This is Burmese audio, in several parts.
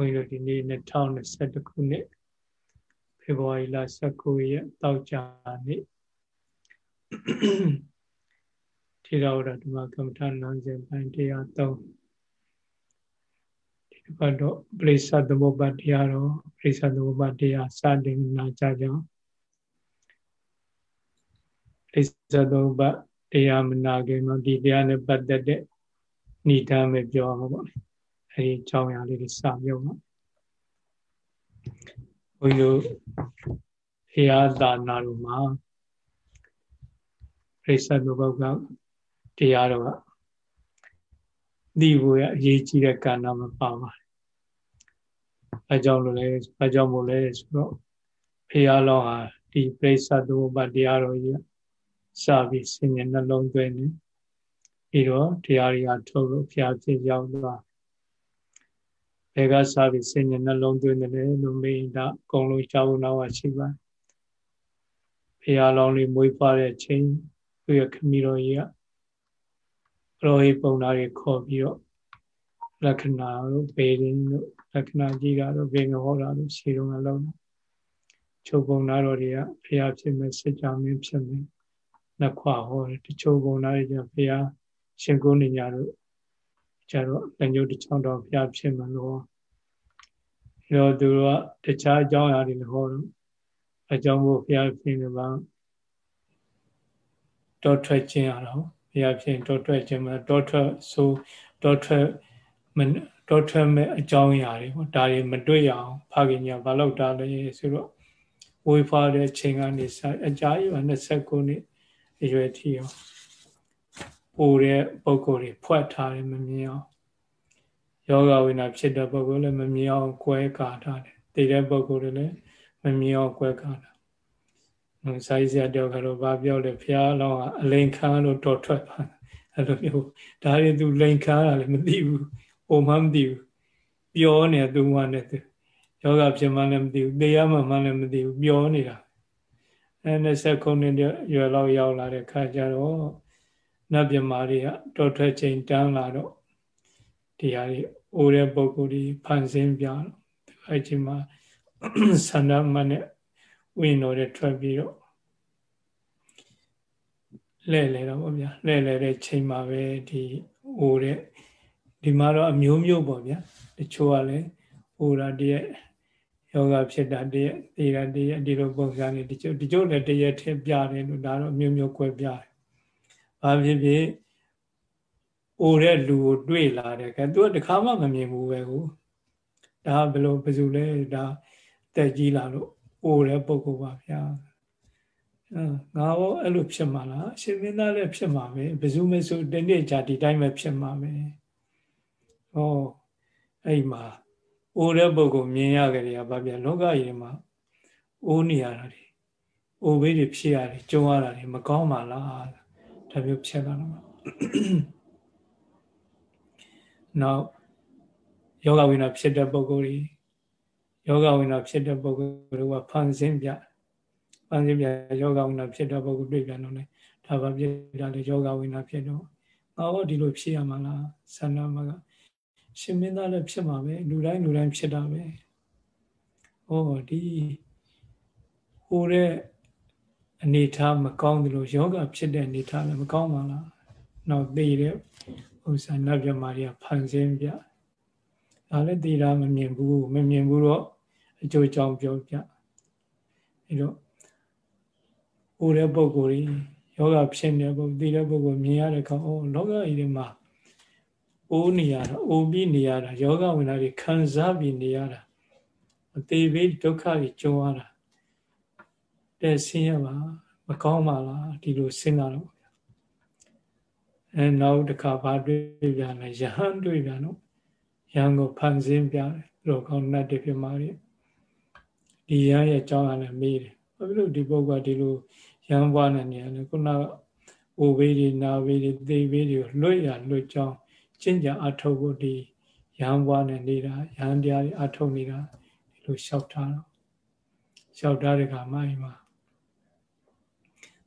ုန်းကြီးတို့ဒီနေ့2021ခုနှစ်ဖေဖော်ဝါရီလ19ရက်တောက်ကြနေ့ထေရဝါဒဓမ္မကမ္မထာနန်းစဉ်ပိုင်းတရား3ဒီတစ်ပတ်တော့ပရိစ္ဆသမုပ္ပါတရားတော့ပရိစ္ဆသမုပ္ပါတရားစတင်နာကြကြအောင်ပရိစ္ဆသမုပ္ပါတရားမနာခင်မှာဒီတရားနဲ့ပတ်သက်တဲ့ဏိဒာမဲ့ပြောမှာပေါ့ အဲဒီအကြောင်းအရာလေးတွေစပြောမှာဘုန်းကြီးတို့ဘုရားသာနာတော်မှာပြိဿလူဘုကတရားတော်ကဒီဘုရားအရေးကြီးတဲ့ကဏ္ဍမှာပါပါတယ်။အဲကြောင့်လို့လဲအဲကြောင့်မို့လဲဆိုတော့ဘုရားလောဟာဒီပြိဿသူဘတရားတော်ကြီးစပြီးဆင်ញနှလုံးသွင်းနေပြီးတော့တရားတွေကထုတ်လို့ဘုရားဖြစ်ရောက်သွား ဘယ်ကစပြီးဆင်ញနှလုံးသွင်းတယ်လို့မေးတာအကုန်လုံးရှားဖို့နောက်ရှိပါဘုရားလောင်းလေးမွေးဖွားတဲ့ချိန်သူရခမီတော်ကြီးကပရောဟိပုံသားတွေခေါ်ပြီးတော့လက္ခဏာတို့ပေရင်တို့လက္ခဏာကြီးတာတို့ဘေငဟောတာတို့ရှေတုံးကလုံးချုပ်ပုံသားတော်တွေကဘုရားဖြစ်မဲ့စစ်ကြောင်းမင်းဖြစ်မဲ့နှစ်ခွဟောတယ်တချို့ပုံသားတွေကဘုရားရှင်ကုန်းနေကြတို့ ကျတော့လက်ညှိုးတစ်ချောင်းတော့ဘုရားဖြစ်မှာလို့ပြီးတော့သူတို့ကတခြားအကြောင်းအရာတွေလည်းဟောတော့အကြောင်းကိုဘုရားဖြစ်နေပါတောထွက်ခြင်းရတော့ဘုရားဖြစ်တောထွက်ခြင်းမှာတောထွက်ဆိုတောထွက်မတောထွက်မဲ့အကြောင်းအရာတွေပေါ့ဒါတွေမတွေ့ရအောင်ဖခင်ညာဘာလို့တာလဲဆိုတော့ဝေဖာတဲ့ချိန်ကနေစအကြာကြီးက29နှစ်အရွယ်ထီရော ပိုတဲ့ပုံကိုယ်တွေဖွက်ထားတယ်မမြင်အောင်ယောဂဝိနာဖြစ်တဲ့ပုံကိုယ်လည်းမမြင်အောင်ကွဲကာထားတယ်တည်တဲ့ပုံကိုယ်တွေလည်းမမြင်အောင်ကွဲကာတာစာရေးဆရာတောကတော့ဗာပြောတယ်ဖះလောင်းကအလိန်ခါလို့တော်ထွက်ပါအဲ့လိုမျိုးဒါတွေသူလိန်ခါတာလည်းမသိဘူးဟိုမှမသိဘူးပြောနေသူမှနဲ့သူယောဂဖြစ်မှလည်းမသိဘူးသေရမှမှလည်းမသိဘူးပြောနေတာအဲ20ခုနှစ်ရွယ်လောက်ရောက်လာတဲ့ခါကျတော့ နတ်မြမာတွေကတော်ထွက်ချိန်တန်းလာတော့ဒီဟာတွေအိုးတဲ့ပုံကိုယ်ကြီးဖန်ဆင်းပြတော့အဲ့ချိန်မှာဆန္ဒမနဲ့ဝိနော်တဲ့ထွက်ပြီးတော့လဲလဲတော့ဗောဗျာလဲလဲတဲ့ချိန်မှာပဲဒီအိုးတဲ့ဒီမှာတော့အမျိုးမျိုးပေါ့ဗျာတချို့ကလည်းအိုးတာတည်းယောဂဖြစ်တာတည်းသေတာတည်းဒီလိုပုံစံနေတချို့တချို့လည်းတည်းထည့်ပြတယ်လို့ဒါတော့အမျိုးမျိုးကွဲပြတယ်။ ဘာဖြစ်ဖြစ်အိုတဲ့လူကိုတွေ့လာတယ်ကဲသူကတခါမှမမြင်ဘူးပဲကိုဒါဘယ်လိုဘယ်သူလဲဒါတက်ကြီးလာလို့အိုတဲ့ပုဂ္ဂိုလ်ပါဗျာငါရောအဲ့လိုဖြစ်မှာလားရှင်မင်းသားလည်းဖြစ်မှာပဲဘယ်သူမဆိုတနေ့ကြာဒီတိုင်းပဲဖြစ်မှာပဲဟောအဲ့မှာအိုတဲ့ပုဂ္ဂိုလ်မြင်ရကြတယ်ဗာဗျာလောကကြီးမှာအိုးနေရတာတွေအိုဘေးတွေဖြစ်ရတယ်ကြုံရတာတွေမကောင်းပါလား ဒါမျိုးဖြစ်လာတော့နောက်ယောဂဝိနာဖြစ်တဲ့ပုဂ္ဂိုလ်ကြီးယောဂဝိနာဖြစ်တဲ့ပုဂ္ဂိုလ်တွေကဖန်ဆင်းပြဖန်ဆင်းပြယောဂဝိနာဖြစ်တဲ့ပုဂ္ဂိုလ်တွေ့ပြန်တော့လေဒါပါဖြစ်တာလေယောဂဝိနာဖြစ်တော့ငါဟောဒီလိုဖြစ်ရမှာလားဆန္ဒမကရှင်မင်းသားလည်းဖြစ်မှာပဲလူတိုင်းလူတိုင်းဖြစ်တာပဲဟောဒီဟိုတဲ့ အနေထားမကောင်းသလိုယောဂဖြစ်တဲ့အနေထားလည်းမကောင်းပါလားနောက်သိတဲ့ဥစ္စာနတ်မြမာတွေကဖန်ဆင်းပြဒါလည်းသိတာမမြင်ဘူးမမြင်ဘူးတော့အကျိုးကြောင့်ပြောပြအဲတော့ဟိုတဲ့ပုံကိုယ်ကြီးယောဂဖြစ်နေတဲ့ပုံသိတဲ့ပုံကိုမြင်ရတဲ့အခါအော်လောကကြီးထဲမှာအိုးနေရတာအိုးပြီးနေရတာယောဂဝင်တာတွေခံစားပြီးနေရတာအသေးသေးဒုက္ခတွေကြုံရတာ တဲ့ဆင်းရပါမကောင်းပါလားဒီလိုစဉ်းစားတော့အဲနောက်တစ်ခါဘာတွေ့ပြန်လဲယဟန်တွေ့ပြန်တော့ယဟန်ကိုဖန်ဆင်းပြတယ်သူတို့ကောင်းနတ်တွေပြမာတွေဒီယဟန်ရဲ့အကြောင်းအရာနဲ့မေးတယ်ဘာဖြစ်လို့ဒီပုဂ္ဂိုလ်ဒီလိုယဟန်ဘွားနဲ့နေရလဲခုနကအိုဘေးတွေနာဘေးတွေသေဘေးတွေလွတ်ရလွတ်ကြောင်းကျင့်ကြံအထောက်ဖို့ဒီယဟန်ဘွားနဲ့နေတာယဟန်တရားတွေအထောက်နေတာဒီလိုလျှောက်ထားတော့လျှောက်ထားတဲ့ခါမှအိမ်မှာ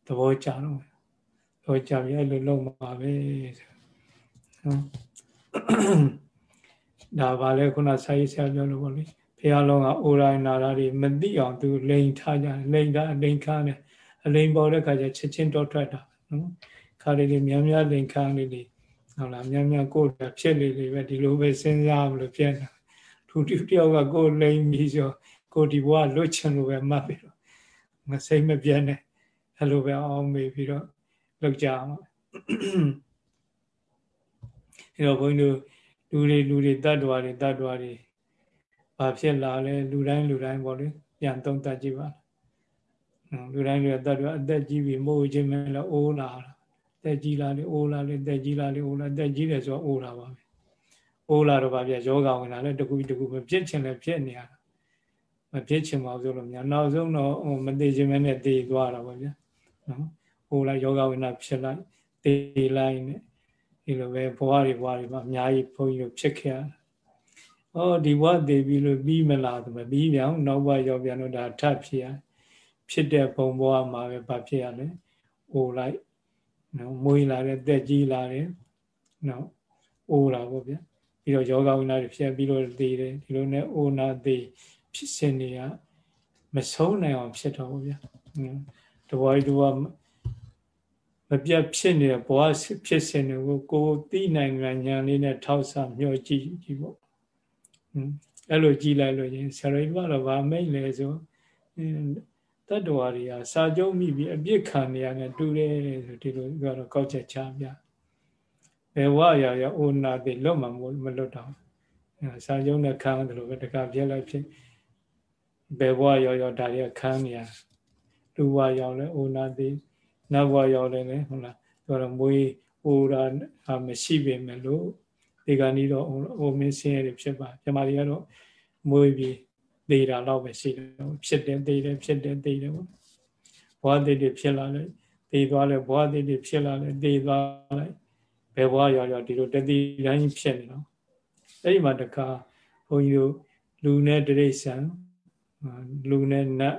သဘောကျတော့သဘောကျပြီအဲ့လိုလုပ်မှာပဲနော်ဒါပါလဲခုနစာရေးဆရာပြောလို့ပေါ့လေဘုရားလုံးကအိုရိုင်းနာတာတွေမသိအောင်သူလိန်ထားကြလိန်တာလိန်ခါနဲ့အလိန်ပေါ်တဲ့ခါကျချက်ချင်းတော့ထွက်တာနော်ခါလေးတွေများများလိန်ခါလေးတွေဟုတ်လားများများကိုယ်ဖြစ်လေလေပဲဒီလိုပဲစဉ်းစားမလို့ဖြစ်နေတာသူတူတယောက်ကကိုယ်လိန်ပြီးဆိုကိုဒီဘဝလွတ်ချင်လို့ပဲမှတ်ပြီးတော့မစိတ်မပြတ်နဲ့ အဲ့လိုပဲအောင်မေးပြီးတော့လောက်ကြအောင်အဲ့တော့ဘုန်းကြီးတို့လူတွေလူတွေတ attva တွေတ attva တွေဘာဖြစ်လာလဲလူတိုင်းလူတိုင်းပေါ့လေပြန်သုံးသပ်ကြည့်ပါလူတိုင်းလူတ attva အသက်ကြီးပြီမို့ခြင်းမဲလို့အိုးလာတာတက်ကြီးလာလေအိုးလာလေတက်ကြီးလာလေအိုးလာတက်ကြီးတယ်ဆိုတော့အိုးလာပါပဲအိုးလာတော့ဗာပြယောဂဝင်လာလဲတကူတကူမဖြစ်ချင်လဲဖြစ်နေရတာမဖြစ်ချင်ပါဘူးဆိုလို့များနောက်ဆုံးတော့မသေးခြင်းမဲနဲ့တည်သွားတာပါဗျာ နော်အိုးလာယောဂဝင်လာဖြစ်လိုက်တည်လိုက်နဲ့ဒီလိုပဲဘဝတွေဘဝတွေမှာအများကြီးဘုန်းကြီးတို့ဖြစ်ခဲ့ရ။အော်ဒီဘဝတည်ပြီးလို့ပြီးမလားဆိုမပြီးပြန်နောက်ဘဝရောက်ပြန်တော့ဒါထပ်ဖြစ်ရဖြစ်တဲ့ဘုံဘဝမှာပဲဗဖြစ်ရလဲ။အိုလိုက်နော်မွေးလာတဲ့တက်ကြီးလာတယ်နော်အိုးလာပေါ့ဗျာပြီးတော့ယောဂဝိနာတွေဖြစ်ပြီးတော့သေးတယ်ဒီလိုနဲ့အိုနာသေးဖြစ်စဉ်တွေကမဆုံးနိုင်အောင်ဖြစ်တော့ဗျာ တဘွားတူကမပြတ်ဖြစ်နေတဲ့ဘဝဖြစ်စဉ်တွေကိုကိုသိနိုင်ငံညာလေးနဲ့ထောက်ဆမျှော်ကြည့်ကြည့်ပေါ့အဲ့လိုကြည့်လိုက်လို့ရင်ဆရာတော်ကတော့ဗာမိတ်လဲဆိုတတ္တဝါတွေကစာကြုံမိပြီးအပြစ်ခံနေရတယ်တူတယ်ဆိုဒီလိုကတော့ကောက်ချက်ချပြဘယ်ဝရရအိုနာတိလွတ်မှာမလွတ်တော့စာကြုံနဲ့ခံတယ်လို့ပဲတခါပြက်လိုက်ဖြစ်ဘယ်ဘဝရောရောဒါတွေကခံနေရ လူဘဝရောက်လဲအိုနာတိနောက်ဘဝရောက်လဲလေဟုတ်လားဆိုတော့မွေးအိုတာမရှိပေမဲ့လို့ဒီကနေ့တော့အိုမင်းစင်းရဖြစ်ပါပြမတွေကတော့မွေးပြီးသေးတာတော့ပဲရှိတယ်ဖြစ်တယ်သေးတယ်ဖြစ်တယ်သေးတယ်ပေါ့ဘဝသေးတွေဖြစ်လာလဲသေသွားလဲဘဝသေးတွေဖြစ်လာလဲသေသွားလိုက်ဘယ်ဘဝရောက်ရောက်ဒီလိုတတိတိုင်းဖြစ်နေတော့အဲ့ဒီမှာတခါဘုန်းကြီးတို့လူနဲ့တိရစ္ဆာန်လူနဲ့နတ်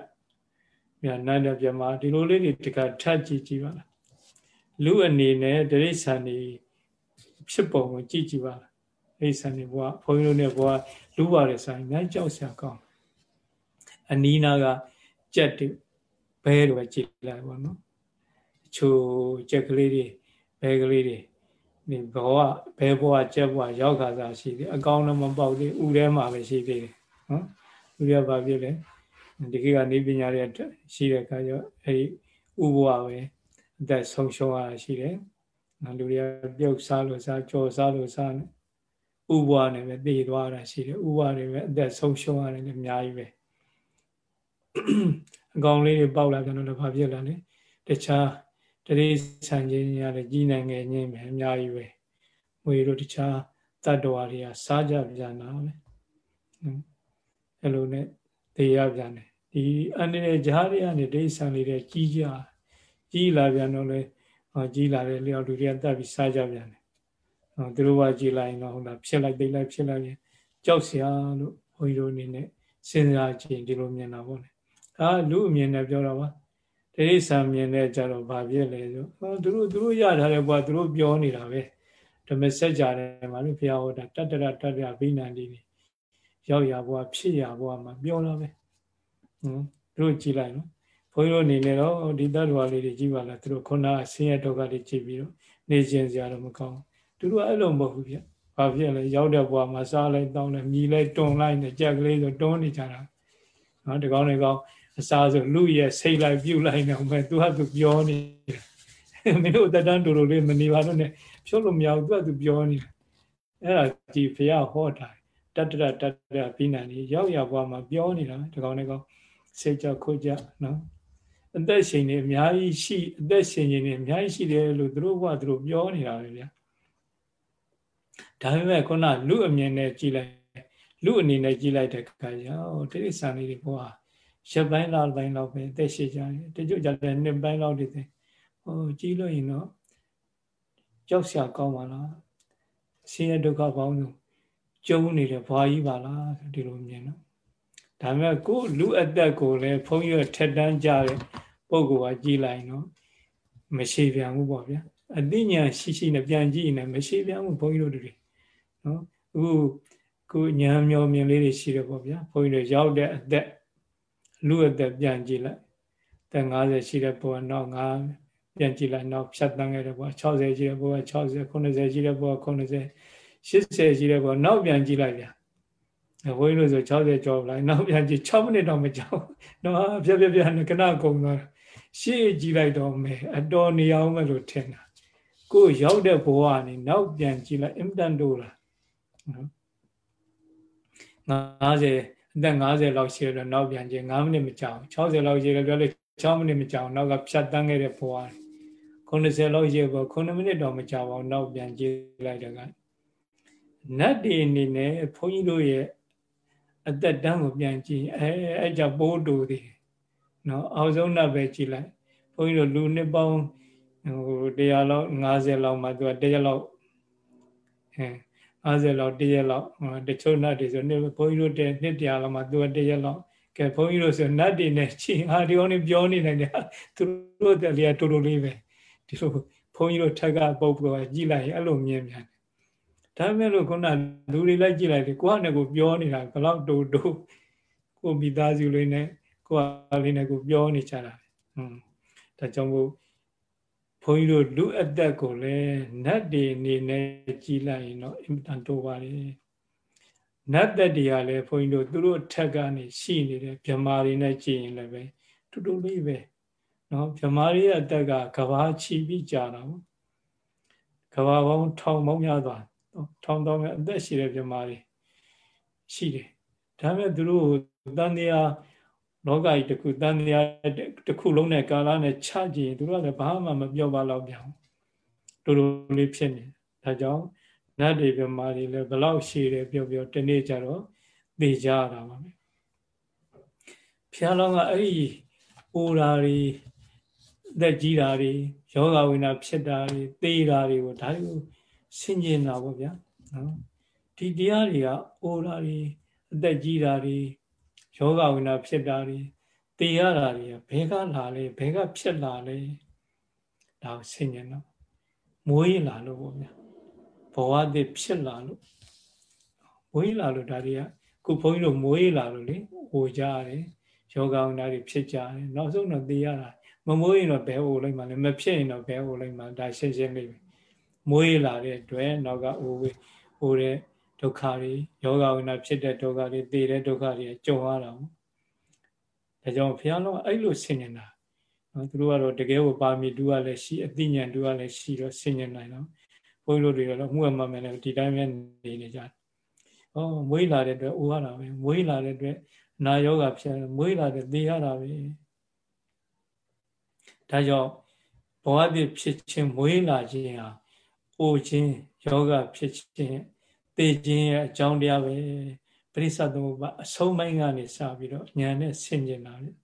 မြတ်နတ်တဲ့ပြမဒီလိုလေးတွေတခါထပ်ကြည့်ကြည့်ပါလားလူအနေနဲ့တိရစ္ဆာန်တွေဖြစ်ပုံကိုကြည့်ကြည့်ပါလားတိရစ္ဆာန်တွေဘဝဘုန်းကြီးတို့နဲ့ဘဝလူပါတယ်ဆိုရင်အများကြောက်စရာကောင်းအနီးနာကကြက်တွေဘဲတွေကြည့်လိုက်ပါနော်အချို့ကြက်ကလေးတွေဘဲကလေးတွေဒီဘဝဘဲဘဝကြက်ဘဝရောက်ခါစားရှိတယ်အကောင်းလည်းမပေါက်သေးဥထဲမှာပဲရှိသေးတယ်နော်ဥရပါပြည့်လေ ဒီခေတ်ကနေပညာတွေရှိတဲ့အခါကျအဲဒီဥဘဝပဲအသက်ဆုံးရှုံးရတာရှိတယ်နော်လူတွေကပြုတ်စားလို့စားကြော်စားလို့စားနေဥဘဝနဲ့ပဲတည်သွားတာရှိတယ်ဥဘဝတွေပဲအသက်ဆုံးရှုံးရတယ်လည်းအများကြီးပဲအကောင်လေးတွေပေါက်လာပြန်တော့လည်းဘာဖြစ်လာလဲတခြားတတိဆန်ခြင်းရတယ်ကြီးနိုင်ငယ်ညင်းပဲအများကြီးပဲငွေတို့တခြားတတ္တဝါတွေကစားကြပြန်တာပဲအဲ့လိုနဲ့တေရပြန်တယ် ဒီအနေနဲ့ဂျားတွေကနေဒိဋ္ဌဆန်လေးတွေကြီးကြကြီးလာပြန်တော့လေကြီးလာတဲ့လျောက်လူတွေကတတ်ပြီးစားကြပြန်တယ်ဟောသူတို့ကကြီးလိုက်ရင်တော့ဟုတ်လားဖြစ်လိုက်သိလိုက်ဖြစ်လိုက်ရင်ကြောက်စရာလို့ဘုန်းကြီးတို့အနေနဲ့စဉ်းစားကြည့်ဒီလိုမြင်တာပေါ့လေဒါလူအမြင်နဲ့ပြောတာပါတိရိစ္ဆာန်မြင်တဲ့ကြတော့ဘာဖြစ်လဲဆိုဟောသူတို့သူတို့ရထားတဲ့ဘုရားသူတို့ပြောနေတာပဲဓမ္မစကြာတယ်မှာလို့ဘုရားဟောတာတတ္တရတတ္တရဘိနန္ဒီရောက်ရဘုရားဖြစ်ရဘုရားမှာပြောတာပဲ ဟမ်သူတို့ကြည်လိုက်နော်ဘုန်းကြီးတို့အနေနဲ့တော့ဒီတ attva လေးတွေကြည်ပါလားသူတို့ခုနအဆင်းရဲဒုက္ခတွေကြည်ပြီးတော့နေခြင်းစရာတော့မကောင်းသူတို့အဲ့လိုမဟုတ်ဘူးဗျဘာဖြစ်လဲရောက်တဲ့ဘုရားမှာစားလိုက်တောင်းလိုက်မြည်လိုက်တွန်လိုက်နဲ့ကြက်ကလေးဆိုတွန်းနေကြတာနော်ဒီကောင်းတွေကောင်းအစားဆိုလူရဲ့စိတ်လိုက်ပြုတ်လိုက်နေအောင်ပဲသူကသူပြောနေမင်းတို့တတန်းတူတူလေးမနေပါတော့နဲ့ဖြုတ်လို့မရဘူးသူကသူပြောနေတာအဲ့ဒါဒီဘုရားဟောတာတတ္တရတတ္တရပြီးနိုင်နေရောက်ရဘွားမှာပြောနေတာဒီကောင်းတွေကောင်း စိတ်ကြခုကြနော်အသက်ရှင်နေအများကြီးရှိအသက်ရှင်နေအများကြီးရှိတယ်လို့သူတို့ကသူတို့ပြောနေတာပဲဗျာဒါပေမဲ့ခုနလူအမြင်နဲ့ကြည်လိုက်လူအနေနဲ့ကြည်လိုက်တဲ့ခါကျတော့တိရစ္ဆာန်လေးတွေဘွားရက်ပိုင်းလောက်ပိုင်းလောက်ပဲအသက်ရှိကြတယ်တချို့ကြတယ်နှစ်ပိုင်းလောက်တွေဟိုကြီးလို့ရင်တော့ကြောက်စရာကောင်းပါလားဆင်းရဲဒုက္ခပေါင်းစုံကျုံနေတဲ့ဘွားကြီးပါလားဒီလိုမြင်တော့ ဒါပေမဲ့ကိုလူအသက်ကိုလည်းဘုန်းကြီးထက်တန်းကြတဲ့ပုံကကြီးလိုက်နော်မရှိပြန်ဘူးပေါ့ဗျာအသိဉာဏ်ရှိရှိနဲ့ပြန်ကြည့်နေမရှိပြန်ဘူးဘုန်းကြီးတို့တွေနော်အခုခုဉာဏ်မျောမြင်လေးတွေရှိတယ်ပေါ့ဗျာဘုန်းကြီးတို့ရောက်တဲ့အသက်လူအသက်ပြန်ကြည့်လိုက်သက်50ရှိတဲ့ဘုရားနောက်5ပြန်ကြည့်လိုက်နောက်ဖြတ်တန်းခဲ့တဲ့ဘုရား60ရှိတဲ့ဘုရား60 90ရှိတဲ့ဘုရား90 80ရှိတဲ့ဘုရားနောက်ပြန်ကြည့်လိုက်ဗျာ ဘုန်းကြီးတို့ဆို60ကျော်လိုက်နောက်ပြန်ကြည့်6မိနစ်တော့မကြောက်တော့ပြပြပြခဏကုန်သွားရှေ့ကြည့်လိုက်တော့မယ်အတော်နေအောင်မလို့ထင်တာကိုရောက်တဲ့ဘဝကနေနောက်ပြန်ကြည့်လိုက်အင်တန်တိုးလာနော်50အသက်50လောက်ရှိတော့နောက်ပြန်ကြည့်9မိနစ်မကြောက်60လောက်ရှိတယ်ပြောလို့6မိနစ်မကြောက်နောက်ကဖြတ်တန်းခဲ့တဲ့ဘဝ90လောက်ရှိတော့9မိနစ်တော့မကြောက်အောင်နောက်ပြန်ကြည့်လိုက်တော့ကနတ်ဒီအနေနဲ့ဘုန်းကြီးတို့ရဲ့ အသက်တန်းကိုပြန်ကြည့်အဲအဲ့ကြပိုးတူတယ်နော်အောက်ဆုံးနတ်ပဲကြည့်လိုက်ဘုန်းကြီးတို့လူနှစ်ပေါင်းဟိုတရားလောက်50လောက်မှသူကတရက်လောက်အဲ50လောက်တရက်လောက်တချို့နတ်တွေဆိုနေဘုန်းကြီးတို့တဲ့နှစ်တရားလောက်မှသူကတရက်လောက်ကဲဘုန်းကြီးတို့ဆိုနတ်တွေနဲ့ချင်းဟာဒီအောင်နေပြောနေနိုင်တယ်သူတို့တည်းလေးတူတူလေးပဲဒီလိုဘုန်းကြီးတို့ထက်ကပုတ်ပေါ်ကြည့်လိုက်အဲ့လိုမြင်မြန် ဒါမဲ့လို့ခုနလူတွေလိုက်ကြည့်လိုက်တယ်ကိုကနဲ့ကိုပြောနေတာဘလောက်တူတူကိုမိသားစုလေးနဲ့ကိုကလေးနဲ့ကိုပြောနေကြတာဟွန်းဒါကြောင့်မို့ဘုန်းကြီးတို့လူအသက်ကိုလည်းနတ်တွေအနေနဲ့ကြီးလိုက်ရင်တော့အင်တန်တိုးပါလေနတ်သက်တွေကလည်းဘုန်းကြီးတို့သူတို့ထက်ကနေရှိနေတဲ့ဗြမာတွေနဲ့ကြည်ရင်လည်းပဲတူတူလေးပဲနော်ဗြမာတွေရဲ့အသက်ကကဘာချီပြီးကြာတာပေါ့ကဘာပေါင်းထောင်ပေါင်းများသွား ထောင်တောင်းအသက်ရှိတဲ့ဗြမာတွေရှိတယ်ဒါပေမဲ့သူတို့တန်တရားလောကကြီးတစ်ခုတန်တရားတစ်ခုလုံးနဲ့ကာလနဲ့ချကြည့်ရင်သူတို့ကလည်းဘာမှမပြောပါတော့ပြန်တူတူလေးဖြစ်နေဒါကြောင့်နတ်တွေပြမာတွေလည်းဘလောက်ရှိတယ်ပြောပြောတနေ့ကျတော့သိကြရတာပါပဲဖျားလောင်းကအဲ့ဒီအိုရာတွေသက်ကြီးတာတွေယောဂဝိနာဖြစ်တာတွေသေတာတွေကိုဒါတွေကို ဆင်ကျင်တာပေါ့ဗျာနော်ဒီတရားတွေကအိုရာတွေအသက်ကြီးတာတွေယောဂဝိနာဖြစ်တာတွေတေရတာတွေဘဲကလာလဲဘဲကဖြစ်လာလဲဒါကိုဆင်ញင်တော့မွေးလာလို့ပေါ့ဗျာဘဝတည်ဖြစ်လာလို့မွေးလာလို့ဒါတွေကခုဘုန်းကြီးတို့မွေးလာလို့လေဟိုကြရတယ်ယောဂဝိနာတွေဖြစ်ကြတယ်နောက်ဆုံးတော့တေရတာမမွေးရင်တော့ဘဲဟိုလိုက်မှလည်းမဖြစ်ရင်တော့ဘဲဟိုလိုက်မှဒါရှင်းရှင်းလေးပဲ မွေးလာတဲ့အတွက်နောက်ကဟိုဟိုတဲ့ဒုက္ခတွေယောဂဝိနာဖြစ်တဲ့ဒုက္ခတွေသိတဲ့ဒုက္ခတွေကြုံရတာပေါ့ဒါကြောင့်ဘုရားလုံးအဲ့လိုဆင်ញင်တာနော်သူတို့ကတော့တကယ်ကိုပါမီတူကလည်းရှိအသိဉာဏ်တူကလည်းရှိတော့ဆင်ញင်နိုင်တော့ဘုန်းကြီးတို့တွေကတော့မှုအမှန်မှန်လည်းဒီတိုင်းပဲနေနေကြတယ်။ဩမွေးလာတဲ့အတွက်အိုရတာပဲမွေးလာတဲ့အတွက်နာယောဂဖြစ်မွေးလာတဲ့သိရတာပဲ။ဒါကြောင့်ဘဝပြဖြစ်ခြင်းမွေးလာခြင်းဟာ အိုခြင်းယောဂဖြစ်ခြင်းသိခြင်းရဲ့အကြောင်းတရားပဲပရိစ္ဆသမုပ္ပါအဆုံးပိုင်းကနေစပြီးတော့ဉာဏ်နဲ့ဆင်ကျင်လာတယ်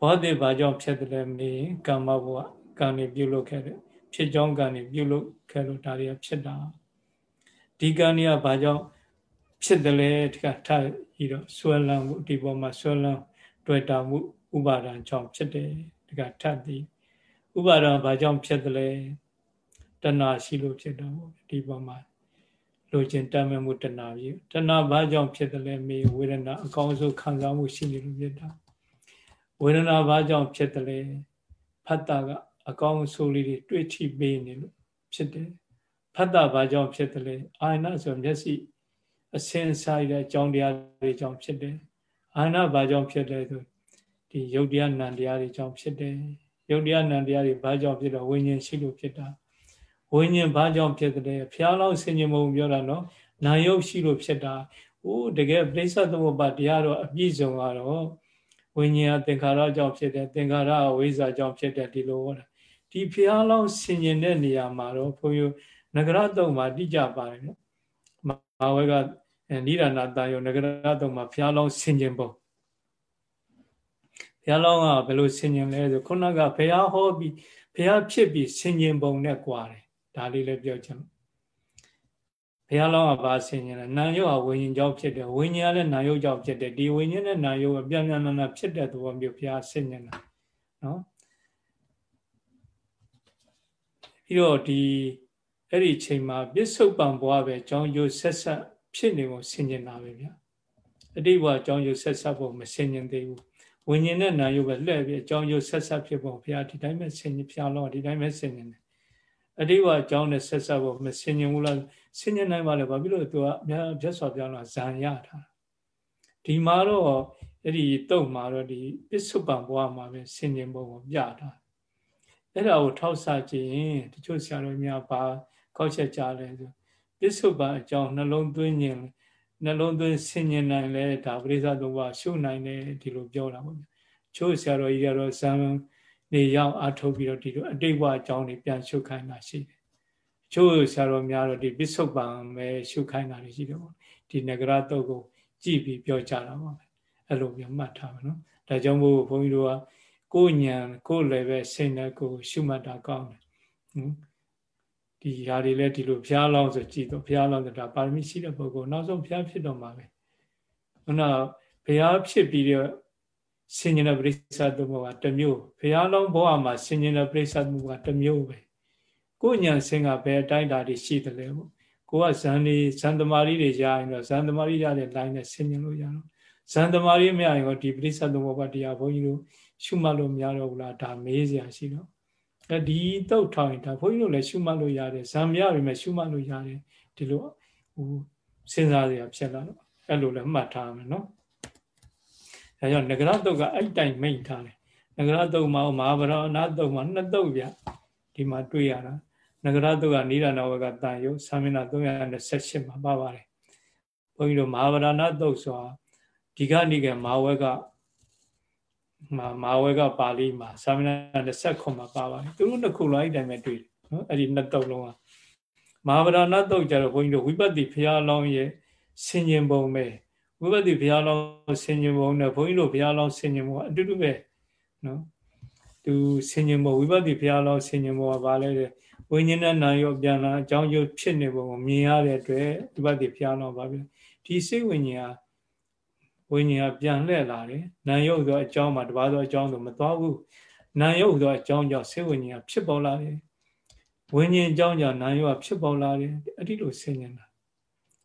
ဘောဓိဘာကြောင့်ဖြစ်တယ်လဲမေးကာမဘဝကံနေပြုလုပ်ခဲ့တယ်ဖြစ်ကြောင်းကံနေပြုလုပ်ခဲ့လို့ဒါတွေကဖြစ်တာဒီကံတွေကဘာကြောင့်ဖြစ်တယ်လဲဒီကထားပြီးတော့ဆွဲလန်းမှုဒီပေါ်မှာဆွဲလန်းတွေ့တာမှုဥပါဒံကြောင့်ဖြစ်တယ်ဒီကထပ်ပြီးဥပါဒံဘာကြောင့်ဖြစ်တယ်လဲ တဏှာရှိလို့ဖြစ်တော့ဒီပေါ်မှာလိုချင်တမ်းမဲ့မှုတဏှာကြီးတဏှာဘာကြောင့်ဖြစ်တယ်လဲမေးဝေဒနာအကောင်းဆုံးခံစားမှုရှိနေလို့ဖြစ်တာဝေဒနာဘာကြောင့်ဖြစ်တယ်လဲဖတ်တာကအကောင်းဆိုးလေးတွေတွေ့ထိပေးနေလို့ဖြစ်တယ်ဖတ်တာဘာကြောင့်ဖြစ်တယ်လဲအာရဏဆိုမျက်စိအစင်ဆိုင်တဲ့အကြောင်းတရားတွေကြောင့်ဖြစ်တယ်အာရဏဘာကြောင့်ဖြစ်လဲဆိုဒီယုတ်တရားနံတရားတွေကြောင့်ဖြစ်တယ်ယုတ်တရားနံတရားတွေဘာကြောင့်ဖြစ်တော့ဝိညာဉ်ရှိလို့ဖြစ်တာ ဝိညာဉ်ဘာကြောင့်ဖြစ်တယ်ဖျားလောင်းဆင်ញင်မုံပြောတာနော်နာယုတ်ရှိလို့ဖြစ်တာဟိုတကယ်ပြိဿသမုပ္ပါတရားတော့အပြည့်စုံကတော့ဝိညာဉ်ကသင်္ခါရကြောင့်ဖြစ်တယ်သင်္ခါရအဝိဇ္ဇာကြောင့်ဖြစ်တယ်ဒီလိုဟောတာဒီဖျားလောင်းဆင်ញင်တဲ့နေရာမှာတော့ဘုန်းကြီးနဂရတုံမှာတိကြပါတယ်နော်မာဝဲကနိဒာနာတာယောနဂရတုံမှာဖျားလောင်းဆင်ញင်ပုံဖျားလောင်းကဘယ်လိုဆင်ញင်လဲဆိုခုနကဘုရားဟောပြီးဘုရားဖြစ်ပြီးဆင်ញင်ပုံနဲ့ကြွားတယ် ဒါလေးလည်းပြောချင်ဘုရားလောင်းကပါဆင်ခြင်းလဲနာယုတ်ဟာဝိညာဉ်ကြောင့်ဖြစ်တယ်ဝိညာဉ်ကလည်းနာယုတ်ကြောင့်ဖြစ်တယ်ဒီဝိညာဉ်နဲ့နာယုတ်အပြန်ပြန်နာနာဖြစ်တဲ့သဘောမျိုးဘုရားဆင်ခြင်းလားနော်ပြီးတော့ဒီအဲ့ဒီချိန်မှာပြစ္ဆုတ်ပံဘွားပဲကြောင်းယုတ်ဆက်ဆက်ဖြစ်နေဖို့ဆင်ခြင်တာပဲဗျာအတိဘွားကြောင်းယုတ်ဆက်ဆက်ဖို့မဆင်ခြင်သေးဘူးဝิญဉ်နဲ့နာယုတ်ပဲလှည့်ပြီးအကြောင်းယုတ်ဆက်ဆက်ဖြစ်ဖို့ဘုရားဒီတိုင်းပဲဆင်ခြင်ဖျားလို့ဒီတိုင်းပဲဆင်ခြင်တယ် အတိတ်ဘဝအကြောင်းနဲ့ဆက်ဆက်ဖို့မဆင်ញင်ဘူးလားဆင်ញင်နိုင်ပါလေဘာဖြစ်လို့သူကအများဖြတ်စွာပြောင်းလာဇံရထားဒီမှာတော့အဲ့ဒီတုတ်မှာတော့ဒီပစ္စုပန်ဘဝမှာပဲဆင်ញင်ပုံကိုပြတာအဲ့ဒါကိုထောက်ဆကြည့်ရင်တချို့ဆရာတော်များပါကောက်ချက်ကြလဲဆိုပစ္စုပန်အကြောင်းနှလုံးသွင်းခြင်းနှလုံးသွင်းဆင်ញင်နိုင်လဲဒါပရိသတ်သုံးပါးရှုနိုင်တယ်ဒီလိုပြောတာပေါ့ချို့ဆရာတော်ကြီးကတော့ဇံ နေရောက်အထုတ်ပြီးတော့ဒီလိုအတိတ်ဘဝအကြောင်းတွေပြန်ရှုခိုင်းတာရှိတယ်ချို့ဆရာတော်များတော့ဒီပစ္စုပန်ပဲရှုခိုင်းတာရှိတယ်ပေါ့ဒီနဂရတုတ်ကိုကြည့်ပြီးပြောကြတာပါပဲအဲ့လိုမျိုးမှတ်ထားပါနော်ဒါကြောင့်မို့ဘုန်းကြီးတို့ကကိုယ်ဉာဏ်ကိုယ်လည်းပဲစိတ်နဲ့ကိုယ်ရှုမှတ်တာကောင်းတယ်ဒီຢာတွေလည်းဒီလိုဘုရားလောင်းဆိုကြည်တော့ဘုရားလောင်းဆိုတာပါရမီရှိတဲ့ပုဂ္ဂိုလ်နောက်ဆုံးဘုရားဖြစ်တော့မှာပဲခုနဘုရားဖြစ်ပြီးတော့ ဆင်ញင်တဲ့ပရိစ္ဆသမုပ္ပါကတစ်မျိုးဘုရားလောင်းဘဝမှာဆင်ញင်တဲ့ပရိစ္ဆသမုပ္ပါကတစ်မျိုးပဲကိုယ်ဉာဏ်ဆင်ကဘယ်အတိုင်းတာတွေရှိတယ်လဲပေါ့ကိုကဇန်နေဇန်သမารီတွေရရင်တော့ဇန်သမารီရတဲ့ line နဲ့ဆင်ញင်လို့ရတော့ဇန်သမารီမရရင်တော့ဒီပရိစ္ဆသမုပ္ပါတရားဘုန်းကြီးတို့ရှုမှတ်လို့မရတော့ဘူးလားဒါမေးစရာရှိတော့အဲဒီတုတ်ထောင်ရင်ဒါဘုန်းကြီးတို့လည်းရှုမှတ်လို့ရတယ်ဇံမရပြီမဲ့ရှုမှတ်လို့ရတယ်ဒီလိုဟိုစဉ်းစားစရာဖြစ်လာတော့အဲ့လိုလည်းမှတ်ထားမယ်နော် အဲကြောင့်ငကရတုတ်ကအဲ့တိုင်မိတ်ထားတယ်ငကရတုတ်မှာမဟာဗရဏတုတ်မှာနှစ်တုတ်ပြဒီမှာတွေ့ရတာငကရတုတ်ကနိဒာနဝကတန်ယုသာမဏ328မှာပါပါတယ်ဘုန်းကြီးတို့မဟာဗရဏတုတ်ဆိုတာဒီကနေ့ကမဟာဝဲကမာမာဝဲကပါဠိမှာသာမဏေ20ခုမှာပါပါတယ်သူတို့နှစ်ခုလုံးအဲ့တိုင်းပဲတွေ့တယ်နော်အဲ့ဒီနှစ်တုပ်လုံးကမဟာဗရဏတုတ်ကြတော့ဘုန်းကြီးတို့ဝိပဿနာဘုရားလောင်းရဲ့ဆင်ញင်ပုံပဲ ဝိပဿနာဘုရားလောင်းဆင်ញင်ပုံနဲ့ဘုန်းကြီးတို့ဘုရားလောင်းဆင်ញင်ပုံအတူတူပဲနော်သူဆင်ញင်ပုံဝိပဿနာဘုရားလောင်းဆင်ញင်ပုံကဘာလဲတဲ့ဝိညာဉ်နဲ့နာရောပြန်လာအကြောင်းကျိုးဖြစ်နေပုံကိုမြင်ရတဲ့အတွက်ဝိပဿနာဘုရားလောင်းပါပြီဒီစိတ်ဝိညာဉ်ဟာဝိညာဉ်ကပြန်လှည့်လာတယ်နာယုတ်သောအကြောင်းမှာတပါးသောအကြောင်းဆိုမသွားဘူးနာယုတ်သောအကြောင်းကြောင့်စိတ်ဝိညာဉ်ကဖြစ်ပေါ်လာတယ်ဝိညာဉ်အကြောင်းကြောင့်နာယုတ်ကဖြစ်ပေါ်လာတယ်အဲ့ဒီလိုဆင်ញင်တာ